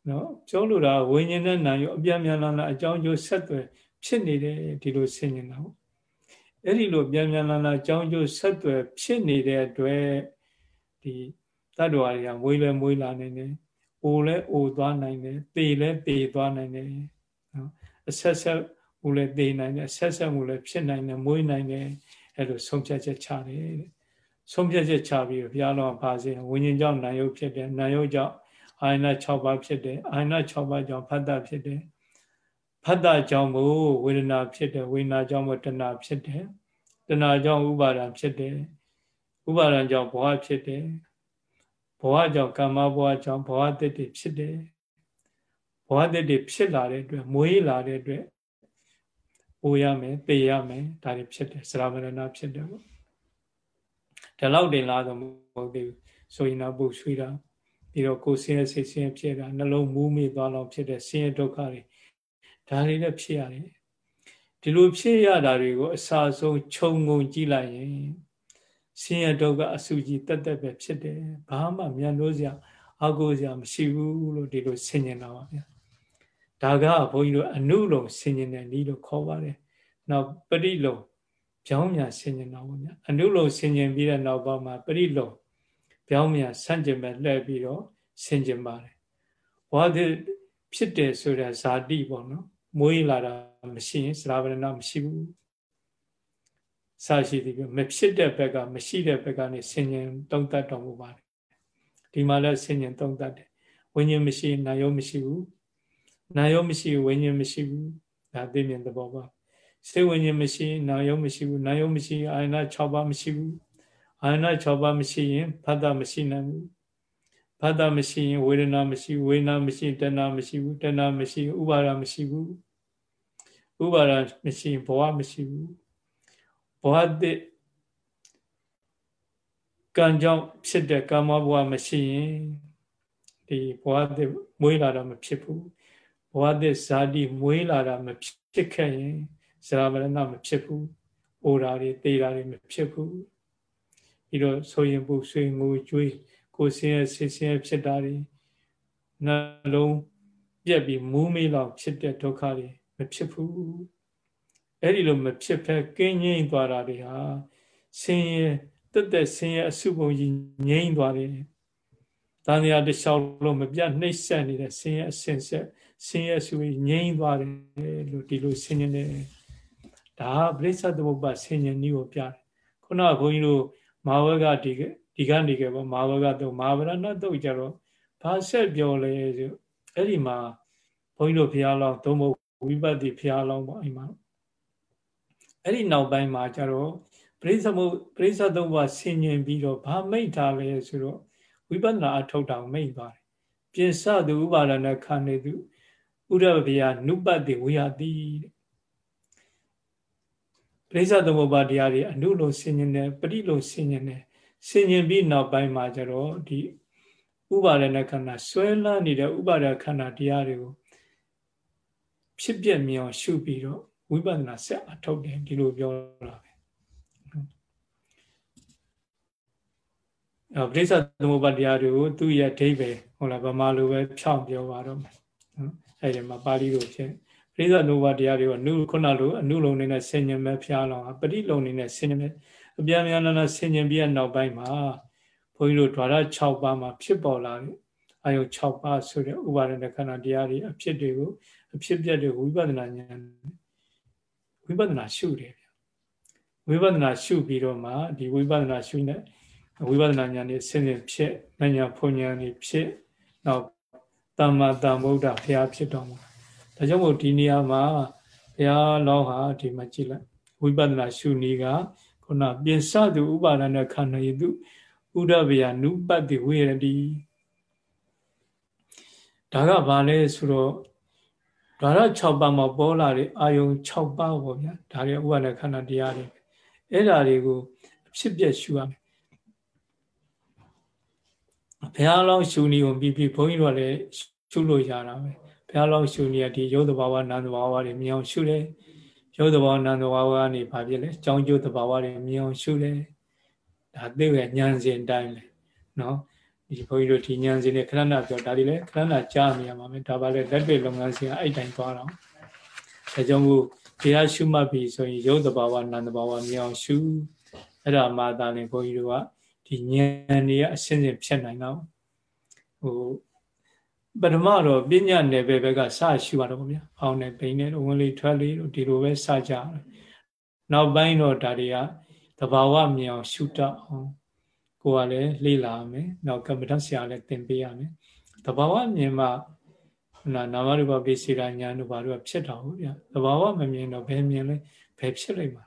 နော်ပြောလို့တာဝိညာဉ်နဲ့နာယုတ်အပြန်ပြန်လာလာအကြောင်းကျိုးဆက်သွယ်ဖြစ်နေတယ်ဒီလိုဆင်ញင်တာပေါ့အဲ့ဒီလိုပြန်ပြန်လာလာအကြောင်းကျိုးဆက်သွယ်ဖြစ်နေတဲ့အတွက်ဒီတတ္တဝါတွေကမွေးလဲမွေးလာနိုင်တယ်အိုလဲအိုသွားနိုင်တယ်ပေလဲပေသွားနိုင်တယ်နော်အဆက်ဆက်မှုလည်းသိနိုင်တယ်ဆက်ဆက်မှုလည်းဖြစ်နိုင်တယ်မွေးနိုင်တယ်အဲ့လိုဆုံးဖြတ်ချက်ချတယ်တဲ့ဆုံးဖြတ်ချက်ချပြီးဘုရားတော်ပါစေဝိညာဉ်ကြောင့်နာယုတ်ဖြစ်တယ်နာယုတ်ကြောင့် အာယနာ6ပါးဖြစ်တယ်အာယနာ6ပါးကြောင့်ဖတ်တာဖြစ်တယ်ဖတ်တာကြောင့်မို့ဝေဒနာဖြစ်တယ်ဝေဒနာကြောင့်မို့တဏှာဖြစ်တယ်တဏှာကြောင့်ဥပါဒံဖြစ်တယ်ဥပါဒံကြောင့်ဘဝဖြစ်တယ်ဘဝကြောင့်ကာမဘဝကြောင့်ဘဝတည်းတည်းဖြစ်တယ်ဘဝတည်းတွေဖြစ်လာတဲ့အတွက်မွေးလာတဲ့အတွက်အိုရမယ်ပေရမယ်ဒါတွေဖြစ်တယ်စရမရဏဖြစ်တယ်ပေါ့ဒီလောက်တင်လာတော့မဟုတ်သေးဘူးဆိုရင်တော့ပုဆွေးတာ ပြီးတော့ကိုယ်ဆင်းရဲစိတ်ဆင်းရဲဖြစ်တာနှလုံးမူးမေ့သွားလောက်ဖြစ်တဲ့ဆင်းရဲဒုက္ခတွေဒါတွေလည်းဖြစ်ရတယ်ဒီလိုဖြစ်ရတာတွေကိုအစာဆုံးခြုံငုံကြည့်လိုက်ရင်ဆင်းရဲဒုက္ခအစုကြီးတက်တက်ပဲဖြစ်တယ်ဘာမှမြန်လို့စရာအကူစရာမရှိဘူးလို့ဒီလိုဆင်ញင်တာပါဗျာဒါကဘုန်းကြီးတို့အနုလုံဆင်ញင်တဲ့ဤလို့ခေါ်ပါတယ်နောက်ပရိလုံပြောင်းမြန်ဆင်ញင်တော့ဗျာအနုလုံဆင်ញင်ပြီးတဲ့နောက်ပိုင်းမှာပရိလုံ ပြောင်းမြန်ဆန့်ကျင်ဘက်လှည့်ပြီးတော့ဆင်ကျင်ပါတယ်ဝါဒဖြစ်တယ်ဆိုတဲ့ဇာတိပေါ့နော်မွေးလာတာမရှိရင်စရာဝရဏမရှိဘူးဆာရှိသည်ပြမဖြစ်တဲ့ဘက်ကမရှိတဲ့ဘက်ကနေဆင်ញင်တုံးတက်တော်မူပါတယ်ဒီမှာလည်းဆင်ញင်တုံးတက်တယ်ဝိညာဉ်မရှိနာယောမရှိဘူးနာယောမရှိဝိညာဉ်မရှိဘူးဒါသိမြင်သဘောပါစေဝိညာဉ်မရှိနာယောမရှိဘူးနာယောမရှိအာယနာ6ပါးမရှိဘူး အာယနာ6ပါးမရှိရင်ဖတ်တာမရှိနိုင်ဘူးဖတ်တာမရှိရင်ဝေဒနာမရှိဝေဒနာမရှိတဏှာမရှိဘူးတဏှာမရှိဥပါဒမရှိဘူးဥပါဒမရှိဘဝမရှိဘူးဘဝတည်းကံကြောင့်ဖြစ်တဲ့ကာမဘဝမရှိရင်ဒီဘဝတည်းမွေးလာတာမဖြစ်ဘူးဘဝသစ်ဇာတိမွေးလာတာမဖြစ်ခဲ့ရင်ဇရာမရဏမဖြစ်ဘူး။အိုတာတွေတေတာတွေမဖြစ်ဘူး။ ပြီးတော့ဆိုရင်ပူဆွေငိုကြွေးကိုဆင်းရဲဆင်းရဲဖြစ်တာတွေနှလုံးပြက်ပြီးမူးမေးလောက်ဖြစ်တဲ့ဒုက္ခတွေမဖြစ်ဘူးအဲ့ဒီလိုမဖြစ်ဖက်ကင်းငြိမ့်သွားတာတွေဟာဆင်းရဲတက်တက်ဆင်းရဲအစုပုံကြီးငြိမ့်သွားတယ်။တန်ရာတလျှောက်လို့မပြတ်နှိမ့်ဆက်နေတဲ့ဆင်းရဲအစင်ဆက်ဆင်းရဲစုငြိမ့်သွားတယ်လို့ဒီလိုဆင်းရဲနေဒါပရိစ္ဆသမုပ္ပါဆင်ញနည်းကိုပြတယ်ခုနကဘုန်းကြီးတို့ မာဝကဒီဒီကနေကြပေါ့မာဝကတော့မာဝရဏတုတ်ကြတော့ဘာဆက်ပြောလဲဆိုအဲ့ဒီမှာဘုန်းကြီးတို့ဘုရားလောင်းသုံးဖို့ဝိပဿနာဘုရားလောင်းပေါ့အဲ့မှာအဲ့ဒီနောက်ပိုင်းမှာကျတော့ပရိသမုပရိသသုံးပါဆင်ញင်ပြီးတော့ဘာမိတ်ထားလဲဆိုတော့ဝိပဿနာအထုတ်တောင်မိတ်သွားတယ်ပြင်စသူဥပါဒနာခန္ဓေသူဥရဗျာနုပတ္တိဝိယတိတဲ့ ပရိစ္ဆသမုပ္ပါတရားတွေအနုလိုဆင်ញင်တယ်ပရိလိုဆင်ញင်တယ်ဆင်ញင်ပြီးနောက်ပိုင်းမှာကျတော့ဒီဥပါဒနာခန္ဓာဆွဲလန်းနေတဲ့ဥပါဒခန္ဓာတရားတွေကိုဖြစ်ပြမြင်အောင်ရှုပြီးတော့ဝိပဿနာဆက်အထုတ်တယ်ဒီလိုပြောတာပဲအဲပရိစ္ဆသမုပ္ပါတရားတွေကိုသူ့ရဲ့အဓိပ္ပာယ်ဟုတ်လားဗမာလိုပဲဖြောင်းပြောပါတော့မယ်နော်အဲဒီမှာပါဠိလိုဖြစ် ပရိသနုဘတရားတွေကိုအနုခုနလိုအနုလုံနေနဲ့ဆင်ញင်မဲ့ဖျားလောင်ပရိလုံနေနဲ့ဆင်ញင်မဲ့အပြားများနာဆင်ញင်ပြီးတဲ့နောက်ပိုင်းမှာဘုန်းကြီးတို့ဓာရ6ပါးမှာဖြစ်ပေါ်လာတဲ့အာယု6ပါးဆိုတဲ့ဥပါဒณခန္ဓာတရားတွေအဖြစ်တွေကိုအဖြစ်ပြက်တွေဝိပဿနာဉာဏ်ဝိပဿနာရှုတယ်ဗျဝိပဿနာရှုပြီးတော့မှဒီဝိပဿနာရှုနေဝိပဿနာဉာဏ်နဲ့ဆင်းရဲဖြစ်ဉာဏ်ဖုန်ဉာဏ်တွေဖြစ်နောက်တမ္မာတမ္ဗုဒ္ဓဘုရားဖြစ်တော်မူ ဒါကြောင့်မို့ဒီနေရာမှာဘုရားလောင်းဟာဒီမှာကြည့်လိုက်ဝိပဿနာရှုနည်းကခုနပြင်စသူဥပါဒနာခန္ဓာယတုဥဒဗယနုပတ္တိဝေရတိဒါကဘာလဲဆိုတော့ဓာရ6ပါးမှာပေါ်လာတဲ့အာယုံ6ပါးပေါ့ဗျာဒါတွေဥပါဒခန္ဓာတရားတွေအဲ့ဓာတွေကိုအဖြစ်ပြက်ရှုရမယ်ဘုရားလောင်းရှုနည်းကိုပြီးပြီးဘုန်းကြီးတို့လည်းရှုလို့ရတာပဲဘု ရားလောက်ရှုနေရဒီရုပ်တဘာဝနာမ်တဘာဝတွေမြင်အောင်ရှုတယ်ရုပ်တဘာဝနာမ်တဘာဝကနေဘာဖြစ်လဲကြောင်းကျိုးတဘာဝတွေမြင်အောင်ရှုတယ်ဒါသိရဲ့ဉာဏ်စဉ်တိုင်းလေနော်ဒီဘုန်းကြီးတို့ဒီဉာဏ်စဉ်နဲ့ခဏနာပြောဒါဒီလေခဏနာကြားနေရမှာပဲဒါပါလေလက်တွေ့လုပ်ငန်းစဉ်ကအဲ့တိုင်းသွားတော့ဒါကြောင့်မို့ဘုရားရှုမှတ်ပြီဆိုရင်ရုပ်တဘာဝနာမ်တဘာဝမြင်အောင်ရှုအဲ့ဒါမှသာလေဘုန်းကြီးတို့ကဒီဉာဏ်တွေကအရှင်းရှင်းဖြစ်နိုင်တော့ဟို ပထမတော့ပညာနယ်ပယ်ဘက်ကစရှုရတော့ဗျာ။အောင်းနဲ့ပိန်နဲ့ဝင်လေထွက်လေတို့ဒီလိုပဲစကြတယ်။နောက်ပိုင်းတော့ဒါတွေကသဘာဝမြင်အောင်ရှုတတ်အောင်ကိုယ်ကလည်းလေ့လာမယ်။နောက်ကမ္မဋ္ဌဆရာလည်းသင်ပေးရမယ်။သဘာဝမြင်မှနာနာမရူပပိစိရာညာတို့ဘာလို့ဖြစ်တာဟုတ်ဗျာ။သဘာဝမမြင်တော့ဘယ်မြင်လဲဘယ်ဖြစ်လိမ့်မှာ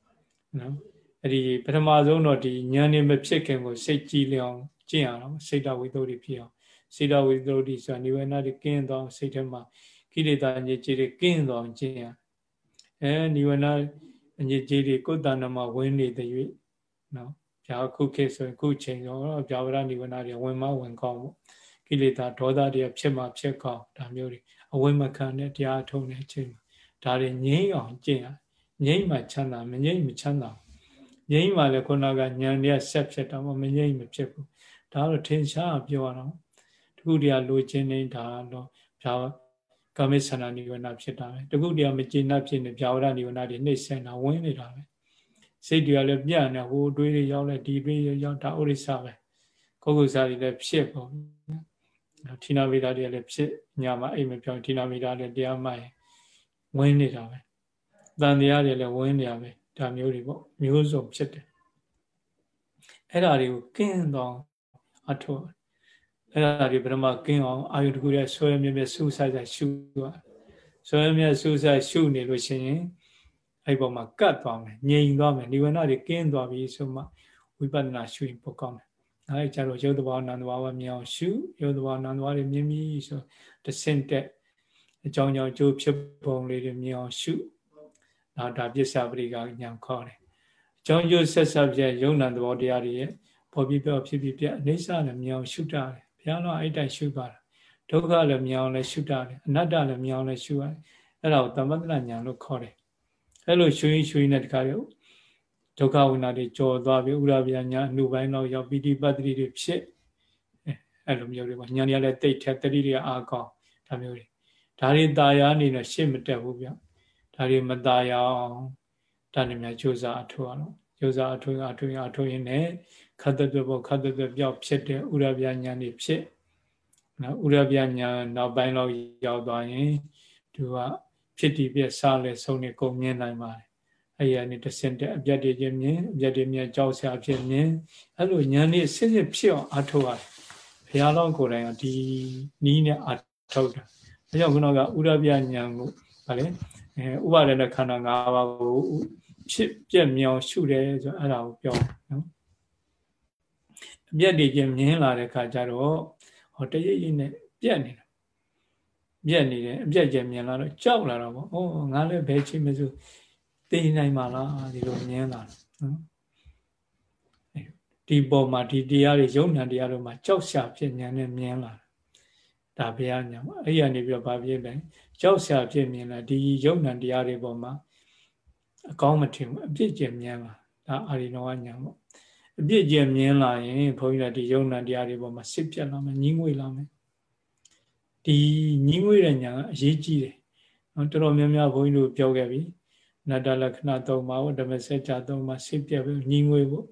။နော်။အဲ့ဒီပထမဆုံးတော့ဒီဉာဏ်နေမဖြစ်ခင်ကိုစိတ်ကြည်လျောင်ကျင့်ရအောင်စိတ်တဝိတ္တုဖြစ်အောင် စေတဝိသရုဒ္ဓိဆိုတာနိဝေနတွေကင်းသွားစိတ်ထဲမှာကိလေသာညစ်ကြေးတွေကင်းသွားခြင်းရအဲနိဝေနအညစ်ကြေးတွေကိုယ်တဏ္ဍမှာဝင်နေတဲ့၍နော်ဗျာခုခေတ်ဆိုရင်ခုချိန်တော့ဗျာဝရနိဝေနတွေဝင်မဝင်ကောင်းပေါ့ကိလေသာဒေါသတွေဖြစ်မှဖြစ်ကောင်းဒါမျိုးတွေအဝိမခံတဲ့တရားထုံးတဲ့အချိန်ဒါတွေငြိမ့်အောင်ကျင့်ရငြိမ့်မှချမ်းသာမငြိမ့်မချမ်းသာငြိမ့်မှလည်းခုနကညံတွေကဆက်ဖြစ်တော့မငြိမ့်မဖြစ်ဘူးဒါတော့ထင်ရှားပြောရအောင် ခုတည်းလိုချင်နေတာတော့ဖြာကာမိဆန္ဒနိဝရဏဖြစ်တာပဲတခုတည်းမကျေနပ်ဖြစ်နေဖြာဝရနိဝရဏတွေနှိမ့်ဆက်တာဝင်နေတာပဲစိတ်တွေကလည်းပြန့်နေဟိုတွေးတွေရောက်လဲဒီတွေးရောက်တာဥရိစ္ဆပဲကိုယ်ကိုယ်စားတွေလည်းဖြစ်ပေါ့ဌိနာဝိဒတွေလည်းဖြစ်ညာမှာအိမ်မပြောင်းဌိနာဝိဒလည်းတရားမှရင်ဝင်နေတာပဲတန်တရားတွေလည်းဝင်နေရပဲဒါမျိုးတွေပေါ့မျိုးစုံဖြစ်တယ်အဲ့ဒါတွေကိုကင်းတော့အထောက် အဲ့ဒါတွေပထမကင်းအောင်အာယုတကူရဲ့ဆွဲမြဲမြဲစူးဆိုင်ဆိုင်ရှုရဆွဲမြဲစူးဆိုင်ရှုနေလို့ရှိရင်အဲ့ပေါ်မှာကတ်သွားမယ်ငြိမ်သွားမယ်နိဗ္ဗာန်တွေကင်းသွားပြီဆိုမှဝိပဿနာရှုရင်ပိုကောင်းတယ်အဲ့ကြတော့ရုပ်တဘာနန္တဘာဝမြင်အောင်ရှုရုပ်တဘာနန္တဘာတွေမြင်ပြီဆိုတဆင့်တက်အကြောင်းကြောင့်ကျိုးဖြစ်ပုံလေးတွေမြင်အောင်ရှုနောက်ဒါပစ္စပရိကညာခေါ်တယ်အကြောင်းကျိုးဆက်ဆက်ပြရုံဏသဘောတရားတွေရဲ့ပေါ်ပြီးပြောဖြစ်ပြီးပြအိဋ္ဌနဲ့မြင်အောင်ရှုတာတယ် ဘုရားတော်အဲ့တိုင်ရှုပါတာဒုက္ခလည်းမြောင်လည်းရှုတာတယ်အနတ္တလည်းမြောင်လည်းရှုရတယ်အဲ့ဒါကိုသမ္ပတ္တညာလို့ခေါ်တယ်အဲ့လိုရှုရင်ရှုရင်တဲ့တခါရောဒုက္ခဝိနာတွေကြော်သွားပြီးဥရဗျာညာအနုပိုင်းတော့ရောက်ပိဋိပတ်တိတွေဖြစ်အဲ့လိုမျိုးတွေပေါ့ညာတွေကလည်းတိတ်ထက်တတိတွေအားကောင်းဒါမျိုးတွေ ဒါတွေตายာနေတော့ရှေ့မတက်ဘူးဗျဒါတွေမตายအောင်ဒါနဲ့များကြိုးစားအထောက်အောင်ကြိုးစားအထောက်အထောက်အထောက်ရင်းနဲ့ ခတ်တဲ့ဘောခတ်တဲ့ပြောက်ဖြစ်တဲ့ဥရဗျာညာနေဖြစ်နော်ဥရဗျာညာနောက်ပိုင်းတော့ရောက်သွားရင်သူကဖြစ်တည်ပြစားလဲဆုံးနေကုန်မြင်နိုင်ပါတယ်အဲ့ရနေတစင်တဲ့အပြတ်တွေချင်းမြင်အပြတ်တွေမြင်ကြောက်စရာဖြစ်မြင်အဲ့လိုညာနေစစ်စစ်ဖြစ်အောင်အထောက်ရတယ်ဘုရားတော်ကိုယ်တိုင်ကဒီနီးနဲ့အထောက်တာအဲကြောင့်ခုနကဥရပြညာကိုဗာလေအဲဥပါဒณะခန္ဓာ၅ပါးကိုဖြစ်ပြက်မြောင်ရှုတယ်ဆိုအဲ့ဒါကိုပြောနော် အပြက်တွေချင်းမြင်လာတဲ့ခါကျတော့ဟောတရိပ်ရိပ်နဲ့ပြက်နေတာပြက်နေတယ်အပြက်ချင်းမြင်လာတော့ကြောက်လာတော့ဗောဩငါလည်းဘယ်ချိန်မစိုးသိနိုင်မှာလားဒီလိုမြင်လာနော်ဒီပေါ်မှာဒီတရားတွေယုံ nant တရားတို့မှာကြောက်ရှာဖြစ်ဉာဏ်နဲ့မြင်လာဒါဘုရားညာအဲ့ရနေပြီးတော့ဗာပြည့်တယ်ကြောက်ရှာဖြစ်မြင်လာဒီယုံ nant တရားတွေပေါ်မှာအကောင်းမထင်ဘူးအပြစ်ကျင်မြင်လာဒါအာရိနောကညာပေါ့ အပြစ်ကျင်မြင်လာရင်ဘုန်းကြီးကဒီယုံ nant တရားတွေပေါ်မှာစစ်ပြတ်လာမယ်ညှင်းငွေလာမယ်ဒီညှင်းငွေတဲ့ညာကအရေးကြီးတယ်နော်တော်တော်များများဘုန်းကြီးတို့ပြောခဲ့ပြီနတ္တလက္ခဏာ၃ပါးဓမ္မစကြာ၃ပါးစစ်ပြတ်ပြီးညှင်းငွေဖို့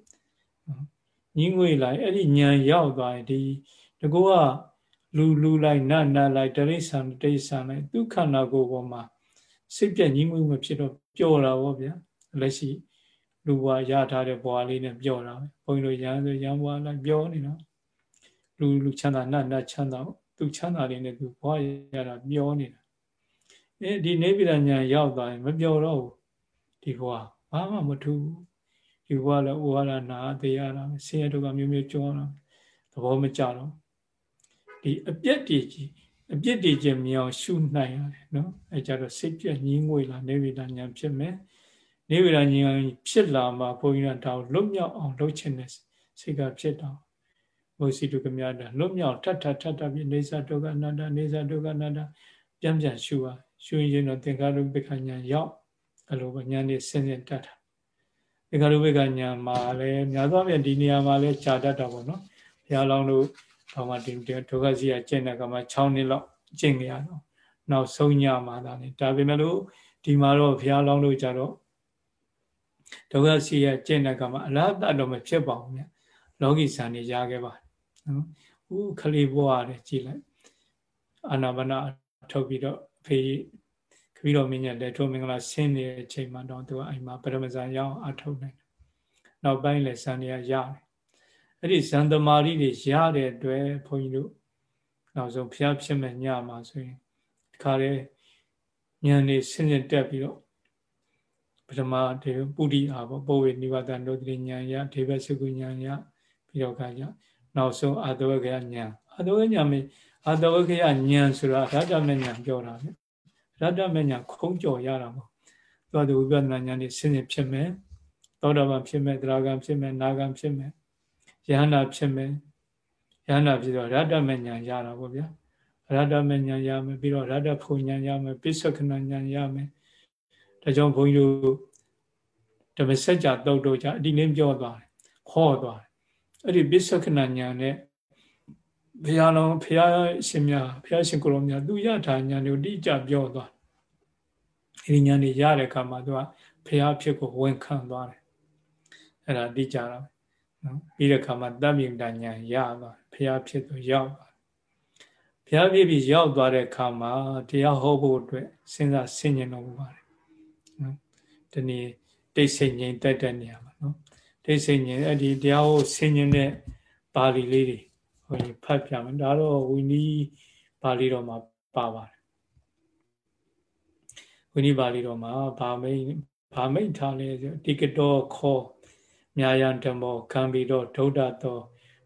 ညင်းငွေလိုက်အဲ့ဒီညံရောက်သွားရင်ဒီတကူကလူလူလိုက်နတ်နတ်လိုက်တရိษံတရိษံလိုက်ဒုက္ခနာကိုပေါ်မှာစိတ်ပြက်ညင်းငွေမဖြစ်တော့ပျော်တာဗောဗျာလက်ရှိ လူဘွားရထားတဲ့ဘွားလေးနဲ့ပျော်တာပဲဘုန်းကြီးတို့ရန်ဆိုရန်ဘွားလိုက်ပျော်နေတာလူလူချမ်းသာနတ်နတ်ချမ်းသာသူချမ်းသာလေးနဲ့သူဘွားရတာပျော်နေတာအဲဒီနေပြည်တော်ညာရောက်သွားရင်မပျော်တော့ဘူးဒီဘွားဘာမှမထူးယူဘလည်းဩဝါဒနာသေးရတာဆင်းရဲဒုက္ခမျိုးမျိုးကြောတာသဘောမကျတော့ဒီအပြက်တည်ကြီးအပြစ်တည်ခြင်းမြောင်ရှုနိုင်ရတယ်နော်အဲကြတော့စိတ်ပြက်ညင်းငွေလာနေဝိဒညာဖြစ်မယ် နေဝိဒညာဖြစ်လာမှဘုန်းကြီးကဒါကိုလွတ်မြောက်အောင်လုပ်ခြင်းနဲ့စိတ်ကဖြစ်တော့ဘုစီတုကမြတာလွတ်မြောက်ထထထထပြီးနေသဒုက္ခအနတ္တနေသဒုက္ခအနတ္တပြန်ပြန်ရှုပါရှုရင်တော့သင်္ကာရုပ္ပခညာရောက်အဲ့လိုပဲညာနေဆင်းရဲတတ်တာဧကရုပ္ပကညာမှာလည်းများသောအားဖြင့်ဒီနေရာမှာလည်းဂျာတတ်တာပေါ့နော်ဘုရားလောင်းတို့ဘာမှဒီဒုက္ခစီကကျင့်တဲ့ကမှာ6နှစ်လောက်ကျင့်ကြရတော့နောက်ဆုံးညမှာဒါလေဒါပေမဲ့လို့ဒီမှာတော့ဘုရားလောင်းတို့ကြတော့ ဒုက္ခစီကကျင့်တဲ့ကမှာအလားတတော့မဖြစ်ပါဘူးမြတ်လောကီဆန်နေရခဲ့ပါနော်ဥခလေးဘွားတယ်ကြည်လိုက်အာနာပါနထုတ်ပြီးတော့ဖေးပြီးတော့မင်းညလက်ထုံးမင်္ဂလာဆင်းနေတဲ့အချိန်မှာတော့သူကအိမ်မှာပရမဇန်ရအောင်အထုတ်နိုင်တယ်။နောက်ပိုင်းလည်းဇန်တွေကရတယ်။အဲ့ဒီဇန်သမารီတွေရတဲ့အတွက်ဘုန်းကြီးတို့နောက်ဆုံးဖျားဖြစ်မဲ့ညမှာဆိုရင်ဒီခါလေးဉာဏ်နေဆင်းရဲတက်ပြီးတော့ ပထမဒီပုရိအာပေါ့ပုဝေနိဝတ္တနုတ္တိဉာဏ်ရဒေဝစုကုဉာဏ်ရပြီးတော့ကကြနောက်ဆုံးအာတဝကရဉာဏ်အာတဝကဉာဏ်မေအာတဝကရဉာဏ်ဆိုတာဓာတမဉာဏ်ပြောတာပဲရတ္တမညာခုံးကြော်ရတာမဟုတ်သူကဒီဝိပဿနာဉာဏ်นี่ဆင်းရဲဖြစ်မယ်သောတာပန်ဖြစ်မယ်တရားကံဖြစ်မယ်နာကံဖြစ်မယ်ယဟနာဖြစ်မယ်ယဟနာဖြစ်တော့ရတ္တမညာရတာပေါ့ဗျာရတ္တမညာရမယ်ပြီးတော့ရတ္တဖုန်ညာရမယ်ပိဿကနာညာရမယ် ဒါကြောင့်ဘုန်းကြီးတို့ဓမ္မစကြာတုတ်တို့ကြအဒီလေးပြောသွားတယ်ခေါ်သွားတယ်အဲ့ဒီပိဿကနာညာနဲ့ဘုရားလုံးဘုရားရှင်များဘုရားရှင်ကိုရောများသူရထားညာတွေကိုတိကျပြောသွားအဲဒီညာတွေရတဲ့အခါမှာသူကဘုရားဖြစ်ကိုဝန်ခံသွားတယ်အဲ့ဒါတိကျတော့နော်ပြီးတဲ့အခါမှာတပ်မြင်တညာရသွားဘုရားဖြစ်သူရောက်သွားဘုရားဖြစ်ပြီးရောက်သွားတဲ့အခါမှာတရားဟောဖို့အတွက်စဉ်းစားဆင်ញင်တော်မူပါတယ်နော် ဒီနေ့တိတ်ဆိတ်ငြိမ်တက်တဲ့နေရာမှာနော်တိတ်ဆိတ်ငြိမ်အဲ့ဒီတရားဟောဆင်ញင်တဲ့ပါဠိလေးတွေဟိုဖတ်ပြမယ်ဒါတော့ဝီနီးပါဠိတော်မှာပါပါတယ်ဝိနိပါဠိတော်မှာဗာမိတ်ဗာမိတ်ထားလဲဆိုတိကတောခောမြာယံဓမ္မောခံပြီးတော့ဒုဒ္ဒတော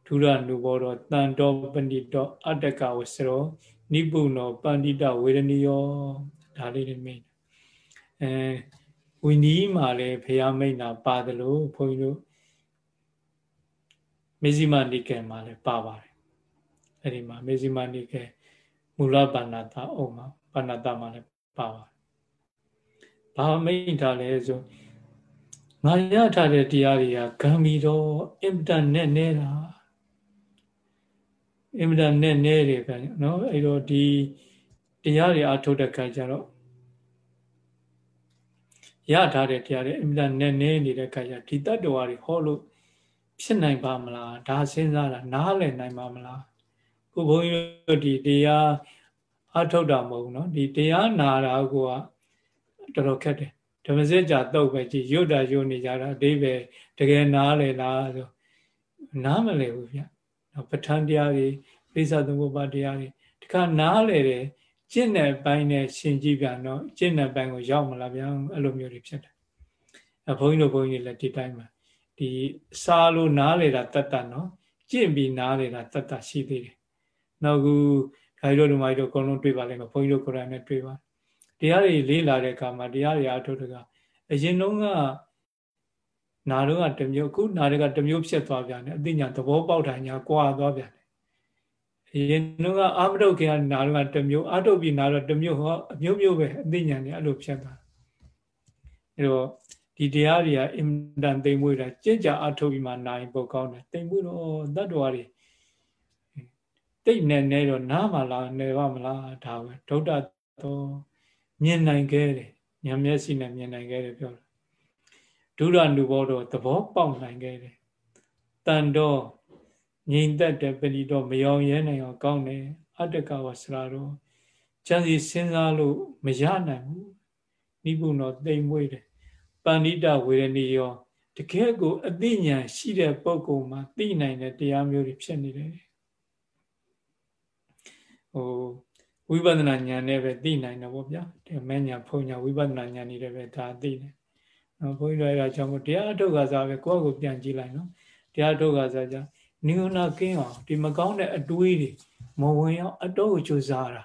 ဒုရနုဘောတော်တန်တော်ပဏိတောအတ္တကဝစရောနိပုနောပန္တိတဝေရဏီယောဒါလေးတွေမိတ်အဲ ဝိနီးမှာလည်းဖရာမိတ်နာပါတယ်လို့ဘုန်းကြီးတို့မေဇိမနိကေမှာလည်းပါပါတယ်အဲ့ဒီမှာမေဇိမနိကေမူလပါဏတာအုံမှာပါဏတာမှာလည်းပါပါတယ်ဘာမိန့်ထားလဲဆိုငါရထားတဲ့တရားတွေကဂံမီတော့အင်တန်နဲ့နေတာအင်တန်နဲ့နေတယ်ဗျာနော်အဲ့တော့ဒီတတရားတွေအထုတ်တဲ့ခါကျတော့ ရထားတဲ့တရားတွေအမြဲနဲ့နေနေတဲ့ခါကျဒီတတ္တဝါတွေဟောလို့ဖြစ်နိုင်ပါမလားဒါစဉ်းစားတာနားလည်နိုင်ပါမလားခုဘုန်းကြီးတို့ဒီတရားအထုတ်တာမဟုတ်ဘူးเนาะဒီတရားနာတာကတော်တော်ခက်တယ်ဓမ္မစစ်ကြာတော့ပဲကြည်ရွတ်တာရွတ်နေကြတာအတိပဲတကယ်နားလည်လားဆိုနားမလည်ဘူးဗျပဋ္ဌာန်းတရားတွေပိဿသမုပ္ပါတရားတွေဒီခါနားလည်တယ် ကျင့်တဲ့ဘိုင်းနဲ့ရှင်ကြည့်ပြန်တော့ကျင့်တဲ့ဘိုင်းကိုရောက်မလာပြန်အဲ့လိုမျိုးတွေဖြစ်တယ်အဘုန်းကြီးတို့ဘုန်းကြီးလည်းဒီတိုင်းမှာဒီစားလို့နားလေတာတတ်တတ်နော်ကျင့်ပြီးနားလေတာတတ်တတ်ရှိသေးတယ်နောက်ခုခါရီတို့ဒီမိုက်တို့အကုန်လုံးတွေ့ပါလိမ့်မယ်ဘုန်းကြီးတို့ကိုယ်တိုင်နဲ့တွေ့ပါတရားတွေလေးလာတဲ့အခါမှာတရားတွေအထုတကအရင်တုန်းကနာတော့ကတမျိုးအခုနာတွေကတမျိုးဖြစ်သွားပြန်တယ်အသိဉာဏ်သဘောပေါက်တာညာကွာသွားပြန်တယ်အ ရင်တုန်းကအာမတုတ်ခင်ကနာတော့ကတမျိုးအာတုတ်ပြီးနာတော့တမျိုးဟောအမျိုးမျိုးပဲအသိဉာဏ်တွေအဲ့လိုဖြစ်သွားအဲတော့ဒီတရားတွေကအင်တန်သိမ့်မွေးတာကြင်ကြအထုတ်ပြီးမှနိုင်ပုတ်ကောင်းတယ်သိမ့်မွေးတော့တတ္တဝါတွေတိတ်နေနေတော့နားမလားနေပါမလားဒါပဲဒုဒ္ဒတော့မြင်နိုင်ခဲ့တယ်ဉာဏ်မျက်စိနဲ့မြင်နိုင်ခဲ့တယ်ပြောတယ်ဒုရနုဘောတော့သဘောပေါက်နိုင်ခဲ့တယ်တန်တော့ ငြိမ်သက်တဲ့ပရိတော့မယောင်ရဲနိုင်အောင်ကောင်းတယ်အတ္တကဝဆရာတော့ကျန်စီစဉ်းစားလို့မရနိုင်ဘူးနိဗ္ဗုန်တော့တိမ်မွေးတယ်ပဏိတဝေရဏီယောတကယ်ကိုအသိဉာဏ်ရှိတဲ့ပုဂ္ဂိုလ်မှာသိနိုင်တဲ့တရားမျိုးတွေဖြစ်နေတယ်ဟိုဝိပဿနာဉာဏ်နဲ့ပဲသိနိုင်တယ်ဗောဗျာဒီမဲ့ဉာဏ်ဖုံညာဝိပဿနာဉာဏ်နေတယ်ပဲဒါသိတယ်နော်ဘုန်းကြီးတို့အဲဒါကြောင့်မို့တရားအထုတ်ကစားပဲကိုယ့်ကိုပြန်ကြည့်လိုက်နော်တရားအထုတ်ကစားကြ နိဝရဏကင်းအောင်ဒီမကောင်းတဲ့အတွေးတွေမဝင်အောင်အတော့ကိုကြိုးစားတာ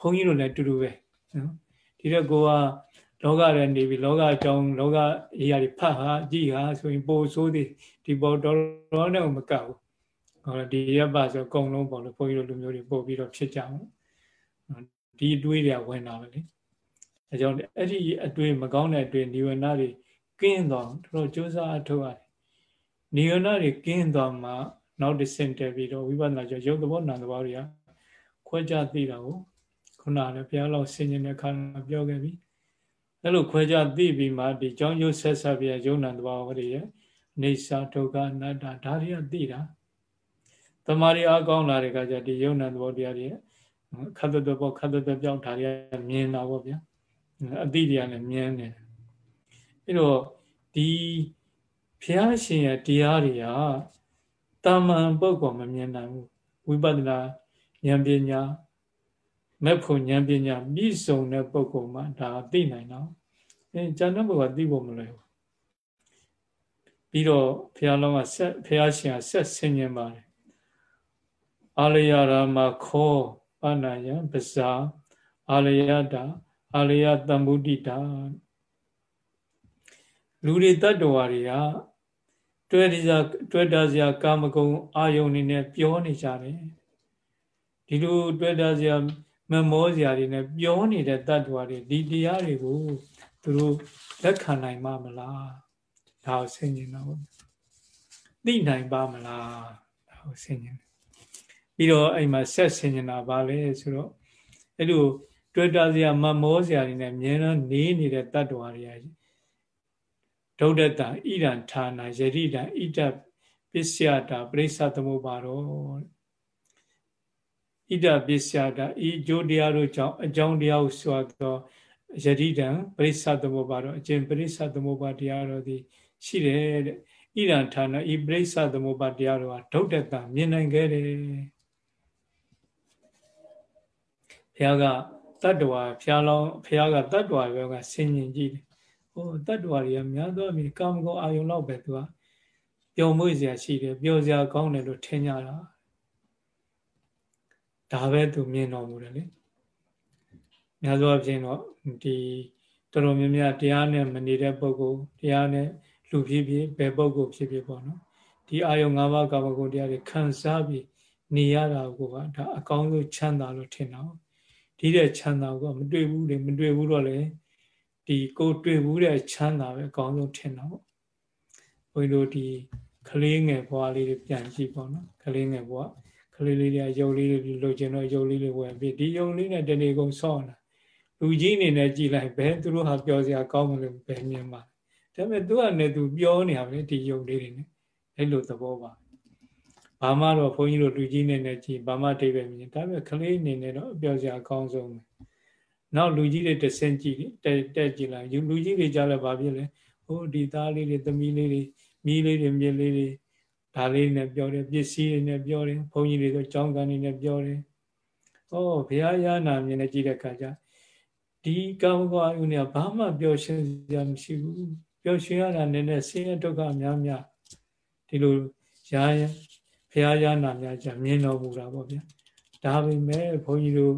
ဘုန်းကြီးတို့လည်းတူတူပဲနော်ဒီတော့ကိုကလောကထဲနေပြီးလောကအကြောင်းလောကအရာတွေဖတ်ဟာကြည့်ဟာဆိုရင်ပိုဆိုးသည်ဒီပေါ်တော်တော်နဲ့မကပ်ဘူးဟောဒီရပ်ပါဆိုအကုန်လုံးပေါ့လေဘုန်းကြီးတို့လူမျိုးတွေပို့ပြီးတော့ဖြစ်ကြအောင်ဒီအတွေးတွေကဝင်လာပဲလေအဲကြောင့်အဲ့ဒီအတွေးမကောင်းတဲ့အတွေးနိဝရဏတွေကင်းသွားတော်တော်ကြိုးစားအထောက်ရတယ် နိဝရဏတွေကင်းသွားမှနောက်တစ်ဆင့်တက်ပြီးတော့ဝိပဿနာကျော်ရုပ်သဘောနာသဘောတွေကခွဲခြားသိတာကိုခုနလည်းဘုရားလောက်ဆင်ញင်တဲ့ခါပြောခဲ့ပြီအဲ့လိုခွဲခြားသိပြီးမှဒီကြောင်းရုပ်ဆက်ဆက်ပြယုံနာတဘာဝတွေရဲ့နေစာဒုက္ခအနတ္တဒါတွေကသိတာတမာရီအကောင်းလာတဲ့အခါကျဒီယုံနာသဘောတရားတွေခတ်တဲ့ဘောခတ်တဲ့ပြောင်းဒါတွေကမြင်တာပေါ့ဗျာအတိတွေကလည်းမြင်နေတယ်အဲ့တော့ဒီ ဘုရားရှင်ရဲ့တရားတွေကတာမန်ပုဂ္ဂိုလ်မမြင်နိုင်ဘူးဝိပဿနာဉာဏ်ပညာမဲ့ဖို့ဉာဏ်ပညာပြည့်စုံတဲ့ပုဂ္ဂိုလ်မှဒါသိနိုင်တော့အဲဉာဏ်တဲ့ပုဂ္ဂိုလ်ကသိဖို့မလွယ်ဘူးပြီးတော့ဘုရားလုံးကဆက်ဘုရားရှင်ကဆက်ဆင်ញင်ပါတယ်အာလယရာမခောပဏာယပဇာအာလယတာအာလယတမ္ဗုဒိတာ လူတွေတတ္တဝါတွေကတွေ့ရစားတွေ့တာစရာကာမဂုဏ်အာယုန်နေနဲ့ပြောနေကြတယ်ဒီလိုတွေ့တာစရာမမောစရာတွေနဲ့ပြောနေတဲ့တတ္တဝါတွေဒီတရားတွေကိုသူတို့လက်ခံနိုင်မှာမလားဒါကိုဆင်ခြင်တော့သိနိုင်ပါမလားဒါကိုဆင်ခြင်ပြီးတော့အဲ့မှာဆက်ဆင်ခြင်တာပါလေဆိုတော့အဲ့လိုတွေ့တာစရာမမောစရာတွေနဲ့အများနဲ့နေနေတဲ့တတ္တဝါတွေ ဒုဒ္ဒတဣဒံဌာနာယရိတံဣဒပစ္စယတာပရိစ္ဆသမုပ္ပါရောဣဒပစ္စယတာဤအကျိုးတရားတို့ကြောင့်အကြောင်းတရားကိုဆိုသောယတိတံပရိစ္ဆသမုပ္ပါတော့အကျင့်ပရိစ္ဆသမုပ္ပါတရားတော်သည်ရှိတယ်တဲ့ဣဒံဌာနဤပရိစ္ဆသမုပ္ပါတရားတော်ဟာဒုဋ္ဌတမြင်နိုင်ခဲ့တယ်ဘုရားကတတ္တဝါဘုရားလောင်းဘုရားကတတ္တဝါဘောကဆင်ញင်ကြည့်တယ် ဟိုတတ္တဝါတွေကများသောအားဖြင့်ကာမဂုဏ်အာယုံလောက်ပဲသူကပျော်မွေ့စရာရှိတယ်ပျော်စရာကောင်းတယ်လို့ထင်ကြတာဒါပဲသူမြင်တော်မူတယ်လေများသောအားဖြင့်တော့ဒီတော်တော်များများတရားနဲ့မနေတဲ့ပုဂ္ဂိုလ်တရားနဲ့လူဖြစ်ဖြစ်ဘယ်ပုဂ္ဂိုလ်ဖြစ်ဖြစ်ပေါ့နော်ဒီအာယုံ၅ပါးကာမဂုဏ်တရားတွေခံစားပြီးနေရတာကိုကဒါအကောင်းဆုံးချမ်းသာလို့ထင်တော့ဒီတဲ့ချမ်းသာကိုမတွေ့ဘူးလေမတွေ့ဘူးတော့လေ ဒီကိုတွေ့ဘူးတဲ့ချမ်းသာပဲအကောင်းဆုံးထင်တော့ဘုန်းကြီးတို့ဒီကလေးငယ်ဘွားလေးတွေပြန်ကြည့်ပေါ့နော်ကလေးငယ်ဘွားကကလေးလေးတွေကရုပ်လေးတွေလိုချင်တော့ရုပ်လေးတွေဝယ်ပြီးဒီရုပ်လေးနဲ့တနေ့ကုန်ဆောင်းတာလူကြီးအနေနဲ့ကြည်လိုက်ဘယ်သူတို့ဟာပြောစရာကောင်းမလို့ပဲမြင်ပါဒါပေမဲ့သူကလည်းသူပြောနေရပဲဒီရုပ်လေးတွေနဲ့အဲ့လိုသဘောပါဘာမှတော့ဘုန်းကြီးတို့လူကြီးနေနဲ့ကြည်ဘာမှအတိပဲမြင်ဒါပေမဲ့ကလေးအနေနဲ့တော့ပြောစရာအကောင်းဆုံးပဲ နောက်လူကြီးတွေတဆင့်ကြည့်တက်တက်ကြည့်လိုက်လူကြီးတွေကြားလဲဘာဖြစ်လဲဟိုဒီသားလေးတွေသမီးလေးတွေမီးလေးတွေမြစ်လေးတွေဒါလေးနဲ့ပြောတယ်ပစ္စည်းတွေနဲ့ပြောတယ်ဘုန်းကြီးတွေဆိုကြောင်းကန်တွေနဲ့ပြောတယ်။ဩဘုရားရနာမြင်နေကြည့်တဲ့အခါကျဒီကာမဂုဏ်အယုန်ကဘာမှပျော်ရွှင်စရာမရှိဘူး။ပျော်ရွှင်ရတာနည်းနည်းဆင်းရဲဒုက္ခများများဒီလိုရာဘုရားရနာများကြမြင်တော်မူတာပေါ့ဗျာ။ဒါပေမဲ့ဘုန်းကြီးတို့